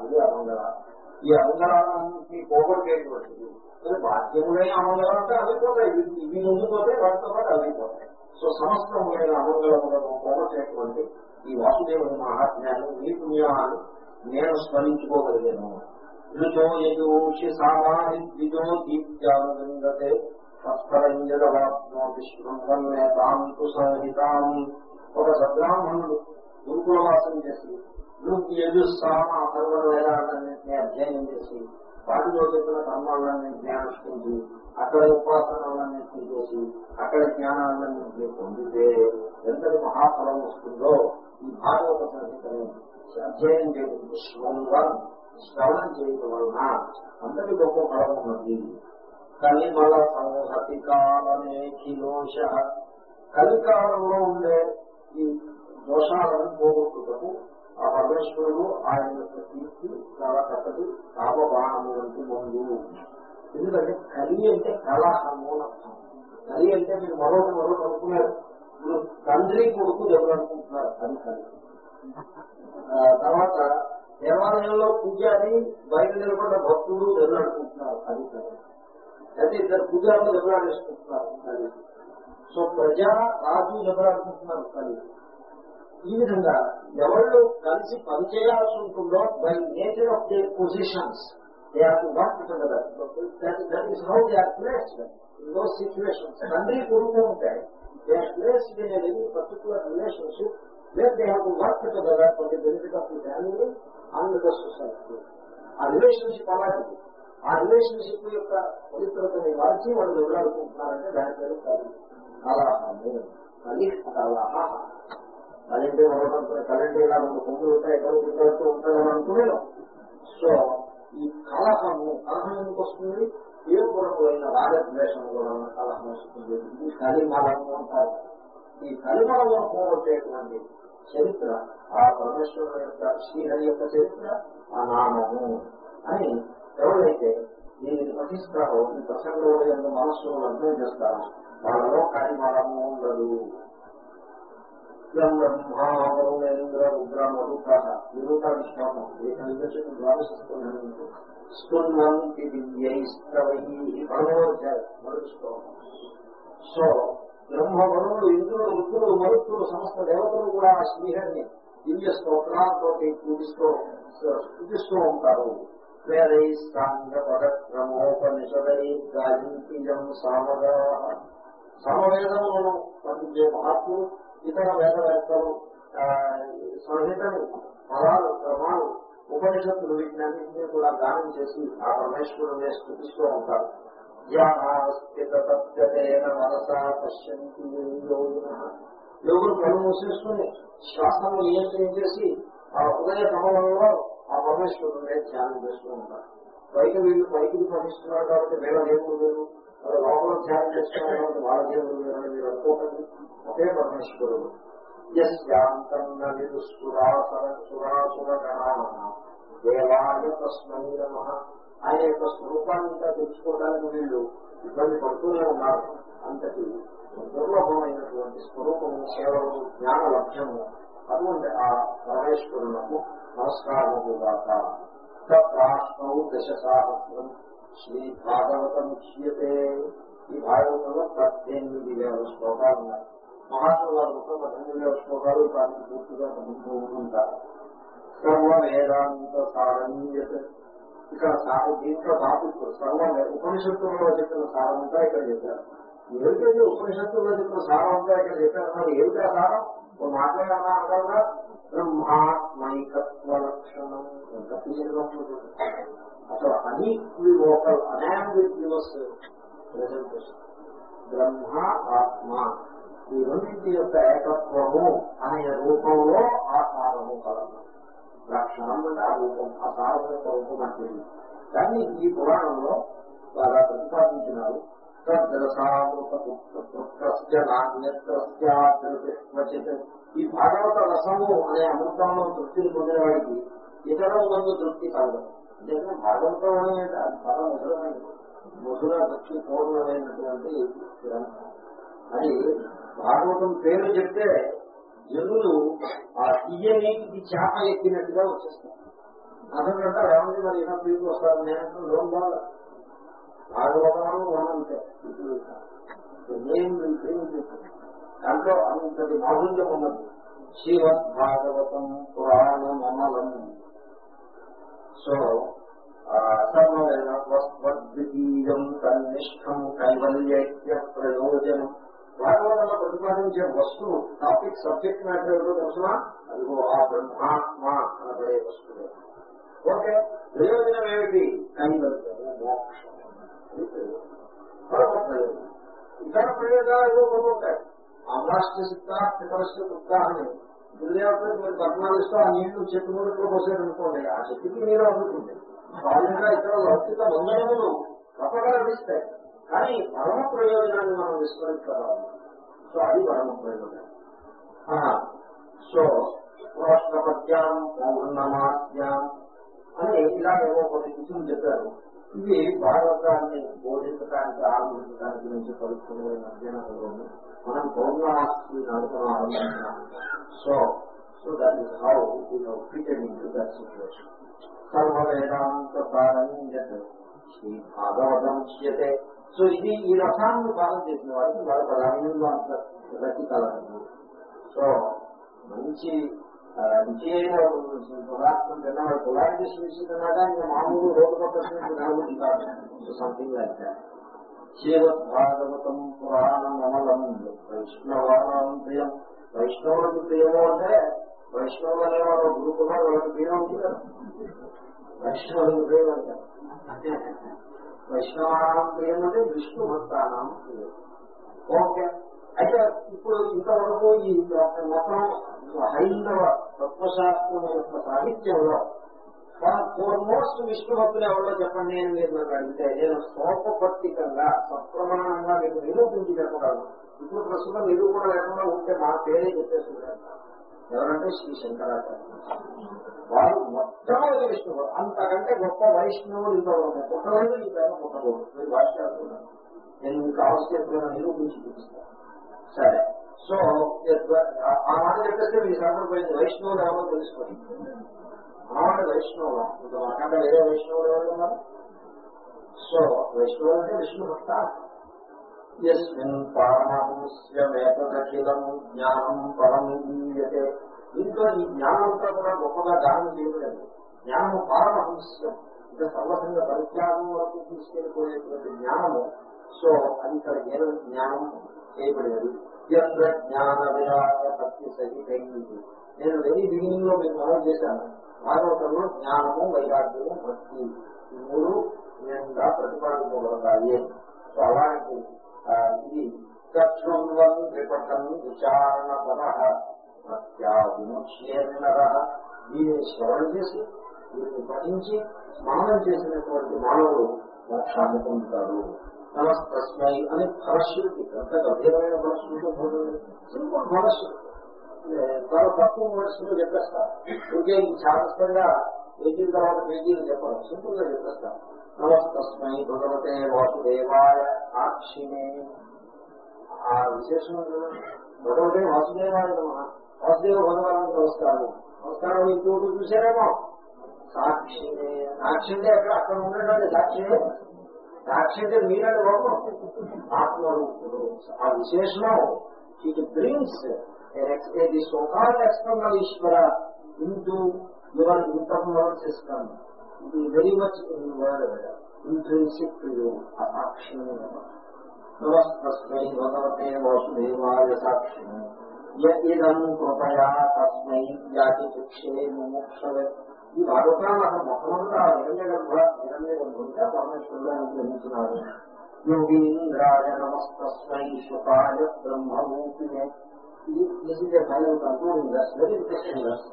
Speaker 1: అది అమంగళాలు ఈ అమంగళాన్ని పోగొట్టేటువంటిది. మరి బాధ్యములైన అమంగళం అంటే అవిపోతాయి ఇవి- ఇవి ముందు పోతే వాటితో పాటు అవిపోతాయి సో సమస్తములైన అమంగళములను పోగొట్టేటువంటి ఈ వాసుదేవుని మహాత్మ్యాన్ని ఈ పుణ్యాన్ని నేను స్మరించుకోగలిగాను. రుచో ఒక సద్బ్రాహ్మణుడు గురుకులవాసం చేసి యజుస్సామ అథర్వణ వేదాలన్నింటినీ అధ్యయనం చేసి వాటిలో చెప్పిన కర్మాలన్నీ జ్ఞానిస్తుంది అక్కడ ఉపాసనలన్నింటినీ చేసి అక్కడ జ్ఞానాలన్నింటినీ పొందితే ఎంతటి మహాఫలం వస్తుందో ఈ భాగవత సంహితని అధ్యయనం చేయడం శృంగం శ్రవణం చేయడం వలన అంతటి గొప్ప ఫలం ఉన్నది. కలిమల సంహతి కాలమే కిలోష కలికాలంలో ఉండే ఈ దోషాలను పోగొట్టుటకు ఆ పరమేశ్వరుడు ఆయన యొక్క కీర్తి చాలా చక్కటి కామబాణము వంటి ముందు. ఎందుకంటే కలి అంటే కలహము అని కలి అంటే మీరు మరొకటి మరొకటి అనుకున్నారు ఇప్పుడు తండ్రి కొడుకు దెబ్బలనుకుంటున్నారు అది కలి తర్వాత దేవాలయంలో పూజారి బయట నిలబడ్డ భక్తుడు దెబ్బలాడుకుంటున్నారు అది కలి అయితే ఇద్దరు పూజారులు దెబ్బలాడేసుకుంటున్నారు కలి. సో ప్రజా రాజు దెబ్బలాడుకుంటున్నారు కలిసి ఈ విధంగా ఎవరు కలిసి పనిచేయాల్సి ఉంటుందో by nature of their positions they are to work together that is how they are placed in those situations తండ్రి కొడుకు ఉంటాయి they are placed in any particular relationship where they have to work together for the benefit of the family and the society ఆ relationship అలాంటిది. ఆ relationship యొక్క పవిత్రతని మార్చి వాళ్ళు ఎదురాడుకుంటున్నారంటే దాని పేరు కాదు కలహము కలి కలహ అలాంటి కరెంట్ ఇలా రెండు కొమ్ములు ఉంటాయి ఎక్కడ తిరుగుతూ ఉంటాయని అనుకునేను సో ఈ కలహము కలహం ఎందుకు వస్తుంది? ఏ పూర్వమైన రాగద్వేషం కూడా కలహం వస్తుంది. ఈ కలిమలము అంటారు. ఈ కలిమలము పోగొట్టేటువంటి చరిత్ర ఆ పరమేశ్వరుడు యొక్క శ్రీహరి యొక్క చరిత్ర ఆ నామము అని ఎవరైతే దీనిని పఠిస్తారో ఈ ప్రసంగంలో ఎంత మనస్సును అర్థం చేస్తారో వాళ్ళలో కలిమలము ఉండదు. బ్రహ్మా రుద్ర మరుత స్తున్వంతి సో బ్రహ్మ వరుణుడు ఇంద్రుడు రుద్రుడు మరుత్తుడు సమస్త దేవతలు కూడా ఆ శ్రీహరిని దివ్య స్తోత్రాలతో పూజిస్తూ ఉంటారు. వేదై సాంగ పదక్రమోపనిషదై సామగా సమవేదములను పండించే మహాత్ములు ఇతర వేదవేత్తలు ఆ, సంహితలు పదాలు క్రమాలు ఉపనిషత్తులు వీటినన్నింటినీ కూడా గానం చేసి ఆ పరమేశ్వరుని స్థుతిస్తూ ఉంటారు. మనసా పశ్యంతి యోగులు కళ్ళు మూసేసుకుని శ్వాసను నియంత్రణ చేసి ఆ హృదయ కమలంలో ఆ పరమేశ్వరుని ధ్యానం చేస్తూ ఉంటారు. బయట వీళ్ళు పైకి పఠిస్తున్నారు కాబట్టి వేల దేవుడు లేరు. లోపల ధ్యానం చేస్తున్నారు కాబట్టి వాళ్ళ దేవుడు వేరు అని మీరు అనుకోకండి. ఒకే పరమేశ్వరుడు? దేవాయ తస్మై నమ. ఆయన యొక్క స్వరూపాన్ని ఇంకా తెచ్చుకోవడానికి వీళ్ళు ఇబ్బంది పడుతూనే ఉన్నారు. అంతటి దుర్లభమైనటువంటి స్వరూపము కేవలం జ్ఞాన లభ్యము అటువంటి ఆ పరమేశ్వరునకు నమస్కారము కాక తత్రాష్ట్రము దశ సాహస్రం శ్రీ భాగవతం క్షీయతే ఈ భాగవతంలో పద్దెనిమిది వేల శ్లోకాలు ఉన్నాయి మహాత్మ గారు మొత్తం పద్దెనిమిది శ్లోకాలు దానికి పూర్తిగా చదువుతూ సర్వ వేదాంత సారణీయత ఇక్కడ సా- దీంట్లో టాపిక్ సర్వ ఉపనిషత్తుల్లో చెప్పిన సారమంతా ఇక్కడ చెప్పారు ఏమిటంటే ఉపనిషత్తుల్లో చెప్పిన సారమంతా ఇక్కడ చెప్పారు మరి ఏమిటా సారం ఓ మాట్లాడన్నా అనగలరా బ్రహ్మాత్మైకత్వ లక్షణం ఎంత అసలు అన్ఈక్వి లోకల్ అనాంబిక్యువస్ ప్రజెంట్ బ్రహ్మ ఆత్మ ఈ రెండింటి యొక్క ఏకత్వము అనే రూపంలో ఆ సారము కలదు. లక్షణం అంటే ఆ రూపం ఆ సారం యొక్క రూపం అంటే దాన్ని ఈ పురాణంలో బాగా ప్రతిపాదించినారు. ఈ భాగవత రసము అనే అమృతంలో తృప్తిని పొందిన వాడికి ఇతర మందు తృప్తి కలదు. ఎందుకంటే భాగవతం అనేది అది చాలా మధురమైనది. మధుర దక్షిణ పూర్ణమైనటువంటి గ్రంథం. అది భాగవతం పేరు చెప్తే జనులు ఆ తీయనీటికి చేప ఎక్కినట్టుగా వచ్చేస్తారు. అసలు రాముడి మరి ఏమైనా పీపు వస్తారు? నేను లోన్ బాగా. భాగవతం అంటే దాంట్లో అంతటి మాధుర్యం ఉన్నది శ్రీవద్ భాగవతం పురాణం అమలం సో సర్వద్వితీయం తన్నిష్టం కైవల్యక్య ప్రయోజనం. భాగవతంలో ప్రతిపాదించే వస్తువు టాపిక్ సబ్జెక్ట్ మ్యాటర్ ఏమిటో తెలుసునా? అదిగో ఆ బ్రహ్మాత్మ అనబడే వస్తువు. ఓకే ప్రయోజనం ఏమిటి? కైవల్యము మోక్షం. మరొక ప్రయోజనం. ఇతర ప్రయోజనాలు ఏవో కొన్ని ఉంటాయి. అమరాష్ట్ర సిద్ధ పితరష్ట దుఃఖ అని. గురుదేవతలకు మీరు పద్నాలు ఆ నీళ్ళు చెట్టు మూడులో పోసేదనుకోండి ఆ చెట్టుకి నీరు అందుతుంది వాళ్ళగా ఇతర లౌకిక బంధనములు తప్పగా లభిస్తాయి కానీ పరమ ప్రయోజనాన్ని మనం విస్మరించాలి సో అది పరమ ప్రయోజనం. సో రాష్ట్రపత్యాం పౌర్ణమాస్యాం అని ఇలాగేవో కొన్ని విషయం చెప్పారు. ఇవి భాగవతాన్ని బోధించడానికి ఆరంభించడానికి గురించి పరిస్థితులైన అధ్యయనంలోని మనం పౌర్ణమాస్తి నడుపును ఆరంభించాం. So so that is how we how fitted into that situation సర్వవేదాంత సారంజత్ శ్రీ భాగవతం శ్యతే సో ఇది ఈ రసాన్ని పాలన చేసిన వారికి వాళ్ళ ప్రధానంలో అంత గతి కలగదు సో మంచి రుచి పదార్థం తిన్నవాడు పొలారిటీ స్వీట్స్ తిన్నాక ఇంకా మామూలు రోడ్డు పక్కన నాలుగు కాదు. Something like that Srimad Bhagavatam పురాణం అమలం. వైష్ణవానం ప్రియం. వైష్ణవులకు ప్రియము అంటే వైష్ణవులు అనేవాడు గురుకున్నారు వాళ్ళకి ప్రియం ఉంటుంది? కదా వైష్ణవులకు ప్రియం అంటే. వైష్ణవానం ప్రియం అంటే విష్ణు భక్తానం ప్రియం ఓకే. అయితే ఇప్పుడు ఇంతవరకు ఈ మొత్తం హైందవ తత్వశాస్త్రం యొక్క సాహిత్యంలో ఫోర్మోస్ట్ విష్ణు భక్తులు ఎవరో చెప్పండి అని మీరు నాకు అడిగితే నేను సోపపట్టికంగా సప్రమాణంగా మీకు నిరూపించి చెప్పగలను ఇప్పుడు ప్రస్తుతం నిరూపణ లేకుండా ఉంటే మా పేరే చెప్పేస్తున్నారు. ఎవరంటే శ్రీ శంకరాచార్య వారు మొట్టమొదటి విష్ణువు అంతకంటే గొప్ప వైష్ణవులు ఇంతవరకు పుట్టలేదు ఈ పేరు పుట్టకూడదు. మీరు భాష్యాలు నేను మీకు ఆవశ్యకమైన నిరూపించి చూపిస్తాను సరే. సో ఆ మాట చెప్పేస్తే మీ సరిపడిపోయింది వైష్ణవుడు ఎవరో తెలుసుకోండి. ఆవిడ వైష్ణవులు ఇంకా మాకంటే వేరే వైష్ణవులు ఎవరు ఉన్నారు? సో వైష్ణవులు అంటే విష్ణు భక్త. ఎస్మిన్ పారమహంస్యమేతదఖిలం జ్ఞానం పరం గీయతే. దీంట్లో ఈ జ్ఞానం అంతా కూడా గొప్పగా దానం చేయలేదు జ్ఞానము పారమహంస్యం ఇంకా సర్వసంగ పరిత్యాగం వరకు తీసుకెళ్ళిపోయేటువంటి జ్ఞానము. సో అది ఇక్కడ ఏ జ్ఞానం చేయబడేది ఎత్ర జ్ఞాన విరాట భక్తి సహితైంది. నేను వెరీ బిగినింగ్లో మీకు మనం చేశాను. భాగవతంలో జ్ఞానము వైరాగ్యము భక్తి ఈ మూడు నిజంగా ప్రతిపాదించబడతాయి సో అలాంటి ఇది తత్వం విపటం విచారణ పద విముచ్యేన్నర దీన్ని శ్రవణ చేసి దీన్ని పఠించి స్నానం చేసినటువంటి మానవులు మోక్షాన్ని పొందుతారు నమస్తస్మై అని ఫలశ్రుతి ఎంత గభీరమైన ఫలశ్రుతి సింపుల్ ఫలశ్రుతి చాలా తక్కువ వర్డ్స్లో చెప్పేస్తారు. ఇంకే శాస్త్రంగా పేజీల తర్వాత పేజీలు చెప్పడం సింపుల్గా చెప్పేస్తారు. నమస్తస్మై భగవతే వాసుదేవాయ సాక్షినే. ఆ విశేషం భగవతే వాసుదేవాయ నమ. వాసుదేవ భగవాన్ నమస్కారం. నమస్కారం ఇంకోటి చూసారేమో సాక్షి సాక్షి అంటే అక్కడ అక్కడ ఉన్నటువంటి సాక్షి సాక్షి అంటే మీరంటే బాబు. ఆత్మరూపుడు. ఆ విశేషణం it brings the so-called external Ishvara into your internal system. It is very much inward, intrinsic to you, akshin. నమస్తస్మై భగవతే వాసుదేవాయ సాక్షి ఇదం కృపయా తస్మై జాతి శిక్షే ముముక్షవే. ఈ భాగవతాన్ని అసలు మొట్టమొదట హిరణ్య గర్భ హిరణ్య పరమేశ్వరుడు అనుగ్రహించినారు యోగీంద్రాయ నమస్తస్మై this is a final concluding thus very interesting thus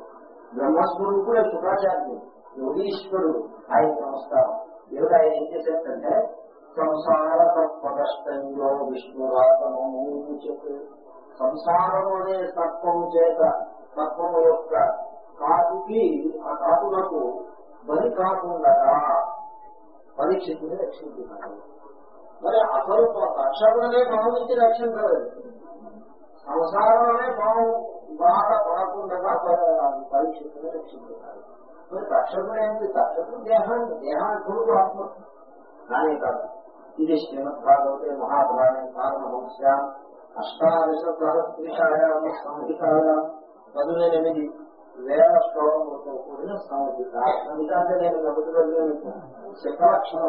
Speaker 1: బ్రహ్మస్వరూపుడే శుకాచార్యుడు యోగీశ్వరుడు ఆయన నమస్కారం. దేవుడు ఆయన ఏం చేశారంటే సంసార తత్వకష్టంలో విష్ణురాతమము సంసారము అనే తత్వము చేత తత్వము యొక్క కాటుకి ఆ కాటులకు బలి కాకుండా పరీక్షితుని రక్షించున్నాడు మరి అసలు రక్షకుడనే నుంచి రక్షించలేదు. సంసారం అనే భావం బాగా పడకుండా పరీక్షితుని రక్షించున్నాడు మరి రక్షకుడు ఏంటి? రక్షకుడు దేహాన్ని దేహాన్ని కొడుకు ఆత్మ. దానే కాదు. ఇది శ్రీమద్ భాగవతే కారణ కారణవంశ్యాం అష్టాదశ సహస్రిషాయాం సంహితాయాం పదునెనిమిది వేల శ్లోకములతో కూడిన సంహిత. సంహిత అంటే నేను గబుతులు శిఖలక్షణ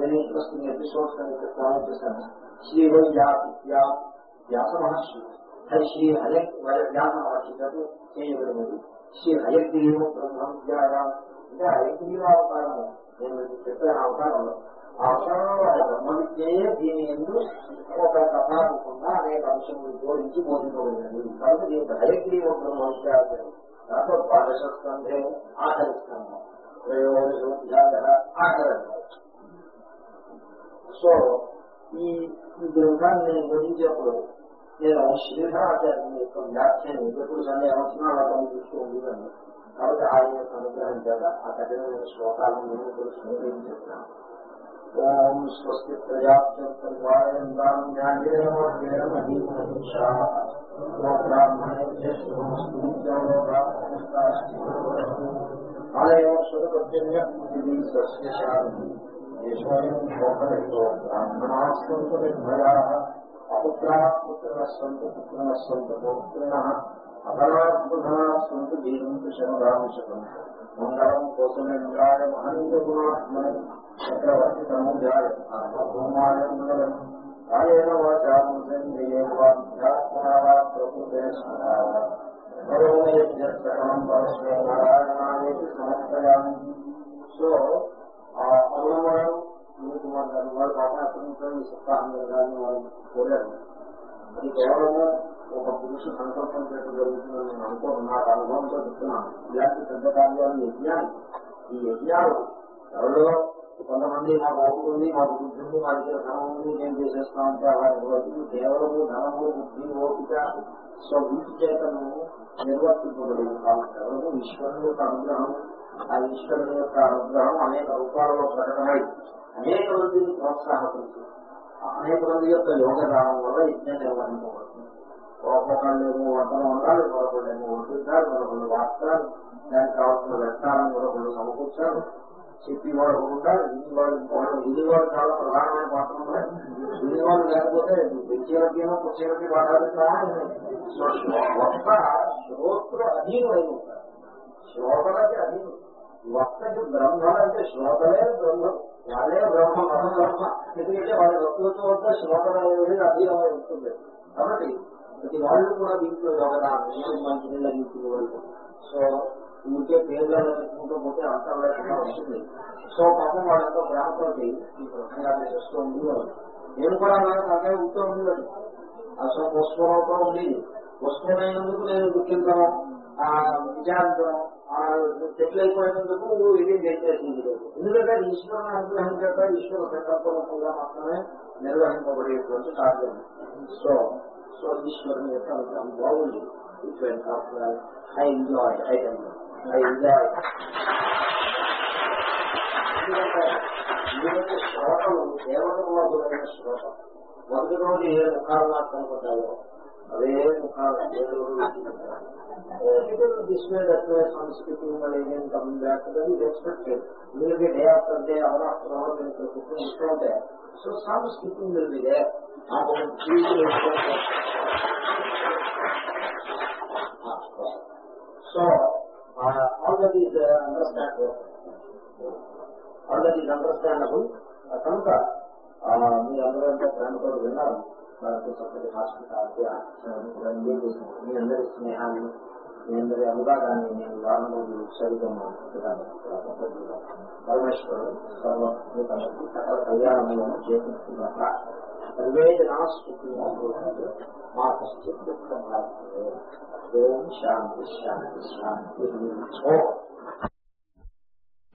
Speaker 1: వెరీ ఇంట్రెస్టింగ్ ఎపిసోడ్స్ అని చెప్తాను చేశాను శ్రీ వైద్యా వ్యాస మహర్షి. శ్రీ హయ వ్యాస మహర్షి గారు చేయబడినది శ్రీ హయగ్రీవ బ్రహ్మ విద్యాయా అంటే హయగ్రీవ అవతారము. నేను చెప్పిన అవతారంలో ఆ దీని ఎందు ఒక కథాకుండా అనేక అంశములు జోడించి బోధించబడినది కాబట్టి దీనికి హయగ్రీవ ఒక విద్యార్థి దాంట్లో ద్వాదశ స్కంధే ఆఖరి స్కంధం సో ఈ ఈ గ్రంథాన్ని నేను బోధించేప్పుడు నేను శ్రీధరాచార్యుని యొక్క వ్యాఖ్యను ఎప్పుడు సందేహం వచ్చినా అలా చూస్తూ ఉండేదాన్ని కాబట్టి ఆయన యొక్క అనుగ్రహం చేత ఆ కఠినమైన శ్లోకాలను నేను తెలుసుకుని నేను చెప్తాను ఓం స్వస్తి ప్రజాప్యం బ్రాహ్మణాస్తంతుర్భయా అపుత్రా పుత్ర సంత పుత్ర సంతు పౌత్రిణ అధనాస్పధనా సంతు జీవంతు మంగళం మంగళం కోసమేంద్రాయ మహనీయ గుణాత్మని చక్రవర్తి తనుజాయ భూమాయ మంగళం కాయేన వాచాంసేంద్రియేణ వాధ్యాత్మనా ప్రకృతే స్మరాయ సమర్పయామి సో ఆ అరుణమయం కుమార్ గారు వారు పాఠాత్మకంగా ఈ సప్తాహం జరగాలని వారు కోరారు అది కేవలము ఒక పురుష సంకల్పం చేత జరుగుతుందని నేను అనుకోను. నాకు అనుభవంతో చెప్తున్నాను ఇలాంటి పెద్ద కార్యాలు యజ్ఞాలు. ఈ యజ్ఞాలు ఎవరో కొంతమంది నాకు అవుతుంది మాకు బుద్ధి ఉంది మా దగ్గర ధనం ఉంది నేను చేసేస్తా అంటే అలా రోజు కేవలము ధనము బుద్ధి ఓపిక సో వీటి చేతను నిర్వర్తింపబడింది కాబట్టి కేవలము ఈశ్వరుని యొక్క అనుగ్రహం ఆ ఈశ్వరుని యొక్క అనుగ్రహం అనేక రూపాలలో ప్రకటమై అనేక మందిని ప్రోత్సాహపడుతుంది అనేక మంది యొక్క యోగదానం వల్ల యజ్ఞం నిర్వహించబడుతుంది ఒక్కొక్కళ్ళేమో వంటలు ఉండాలి మరొకళ్ళేమో వండుతారు మరొకళ్ళు వాస్తారు దానికి కావాల్సిన వ్యర్థాలను మరొకళ్ళు సమకూర్చారు. చెప్పి వాళ్ళు ఉంటారు ఇది వాళ్ళు వాళ్ళు ఇది వాళ్ళు చాలా ప్రధానమైన పాత్ర ఉన్నాయి ఇది వాళ్ళు లేకపోతే పెంచేలకేమో కుర్చీలకి పాఠాలు సో వక్త శ్రోత్ర అధీనమై ఉంటారు. శ్లోకలకి అధీనం వక్తకి బ్రహ్మలు అంటే శ్లోకలే బ్రహ్మం వాళ్ళే బ్రహ్మ మనం బ్రహ్మ ఎందుకంటే వాళ్ళ వక్తృత్వం వద్ద శ్లోకం అనేది అధీనమై ఉంటుంది. కాబట్టి ప్రతి వాళ్ళు కూడా దీంట్లో యోగదానం మంచి నీళ్ళ తీసుకుని సో ఇంకే పేర్లను చెప్పుకుంటూ పోతే అంతా లేకుండా వస్తుంది సో పాపం వాళ్ళతో ప్రేమతో ఈ ప్రసంగాన్ని చేస్తూ ఉండేవారు. నేను కూడా అలాగే నాకే ఉంటూ ఉండేవాడు అసలు పుష్పంతో ఉండేది. పుష్పమైనందుకు నేను దుఃఖించడం విచారించడం చెట్లు అయిపోయినందుకు ఇది చేసేసింది ఎందుకంటే ఈశ్వర అనుగ్రహం చేత ఈశ్వర సంకల్పంగా మాత్రమే నిర్వహింపబడేటువంటి సాధ్యం సో సో ఈశ్వరుని యొక్క అనుగ్రహం బాగుంది. I enjoy I I enjoy ఎందుకంటే శ్రోతలు కేవలం గురైన శ్రోత. మొదటి రోజు ఏ ముఖాలు నాకు కనపడ్డాయో అవే ముఖాలు దిస్మే దట్వే సంస్కృతి ఏం కమింగ్ బ్యాక్ దట్ ఎక్స్పెక్టెడ్ ఎందుకంటే day after day hour after hour నేను ఇక్కడ కూర్చొని ఇస్తూ so some skipping so all that is all that is understandable కనుక మీరందరూ ఫ్రెండ్ ప్రేమతో విన్నారు. వారితో చక్కటి హాస్పిటాలిటీ మీ అందరి స్నేహాన్ని నేను అనురాగాన్ని నేను వారం రోజులు సరిగా పరమేశ్వరుడు సర్వభూతానికి సకల కళ్యాణములను చేకూరుతున్నట్ల సర్వే జనా మా ఓం శాంతి శాంతి శాంతి. ఓం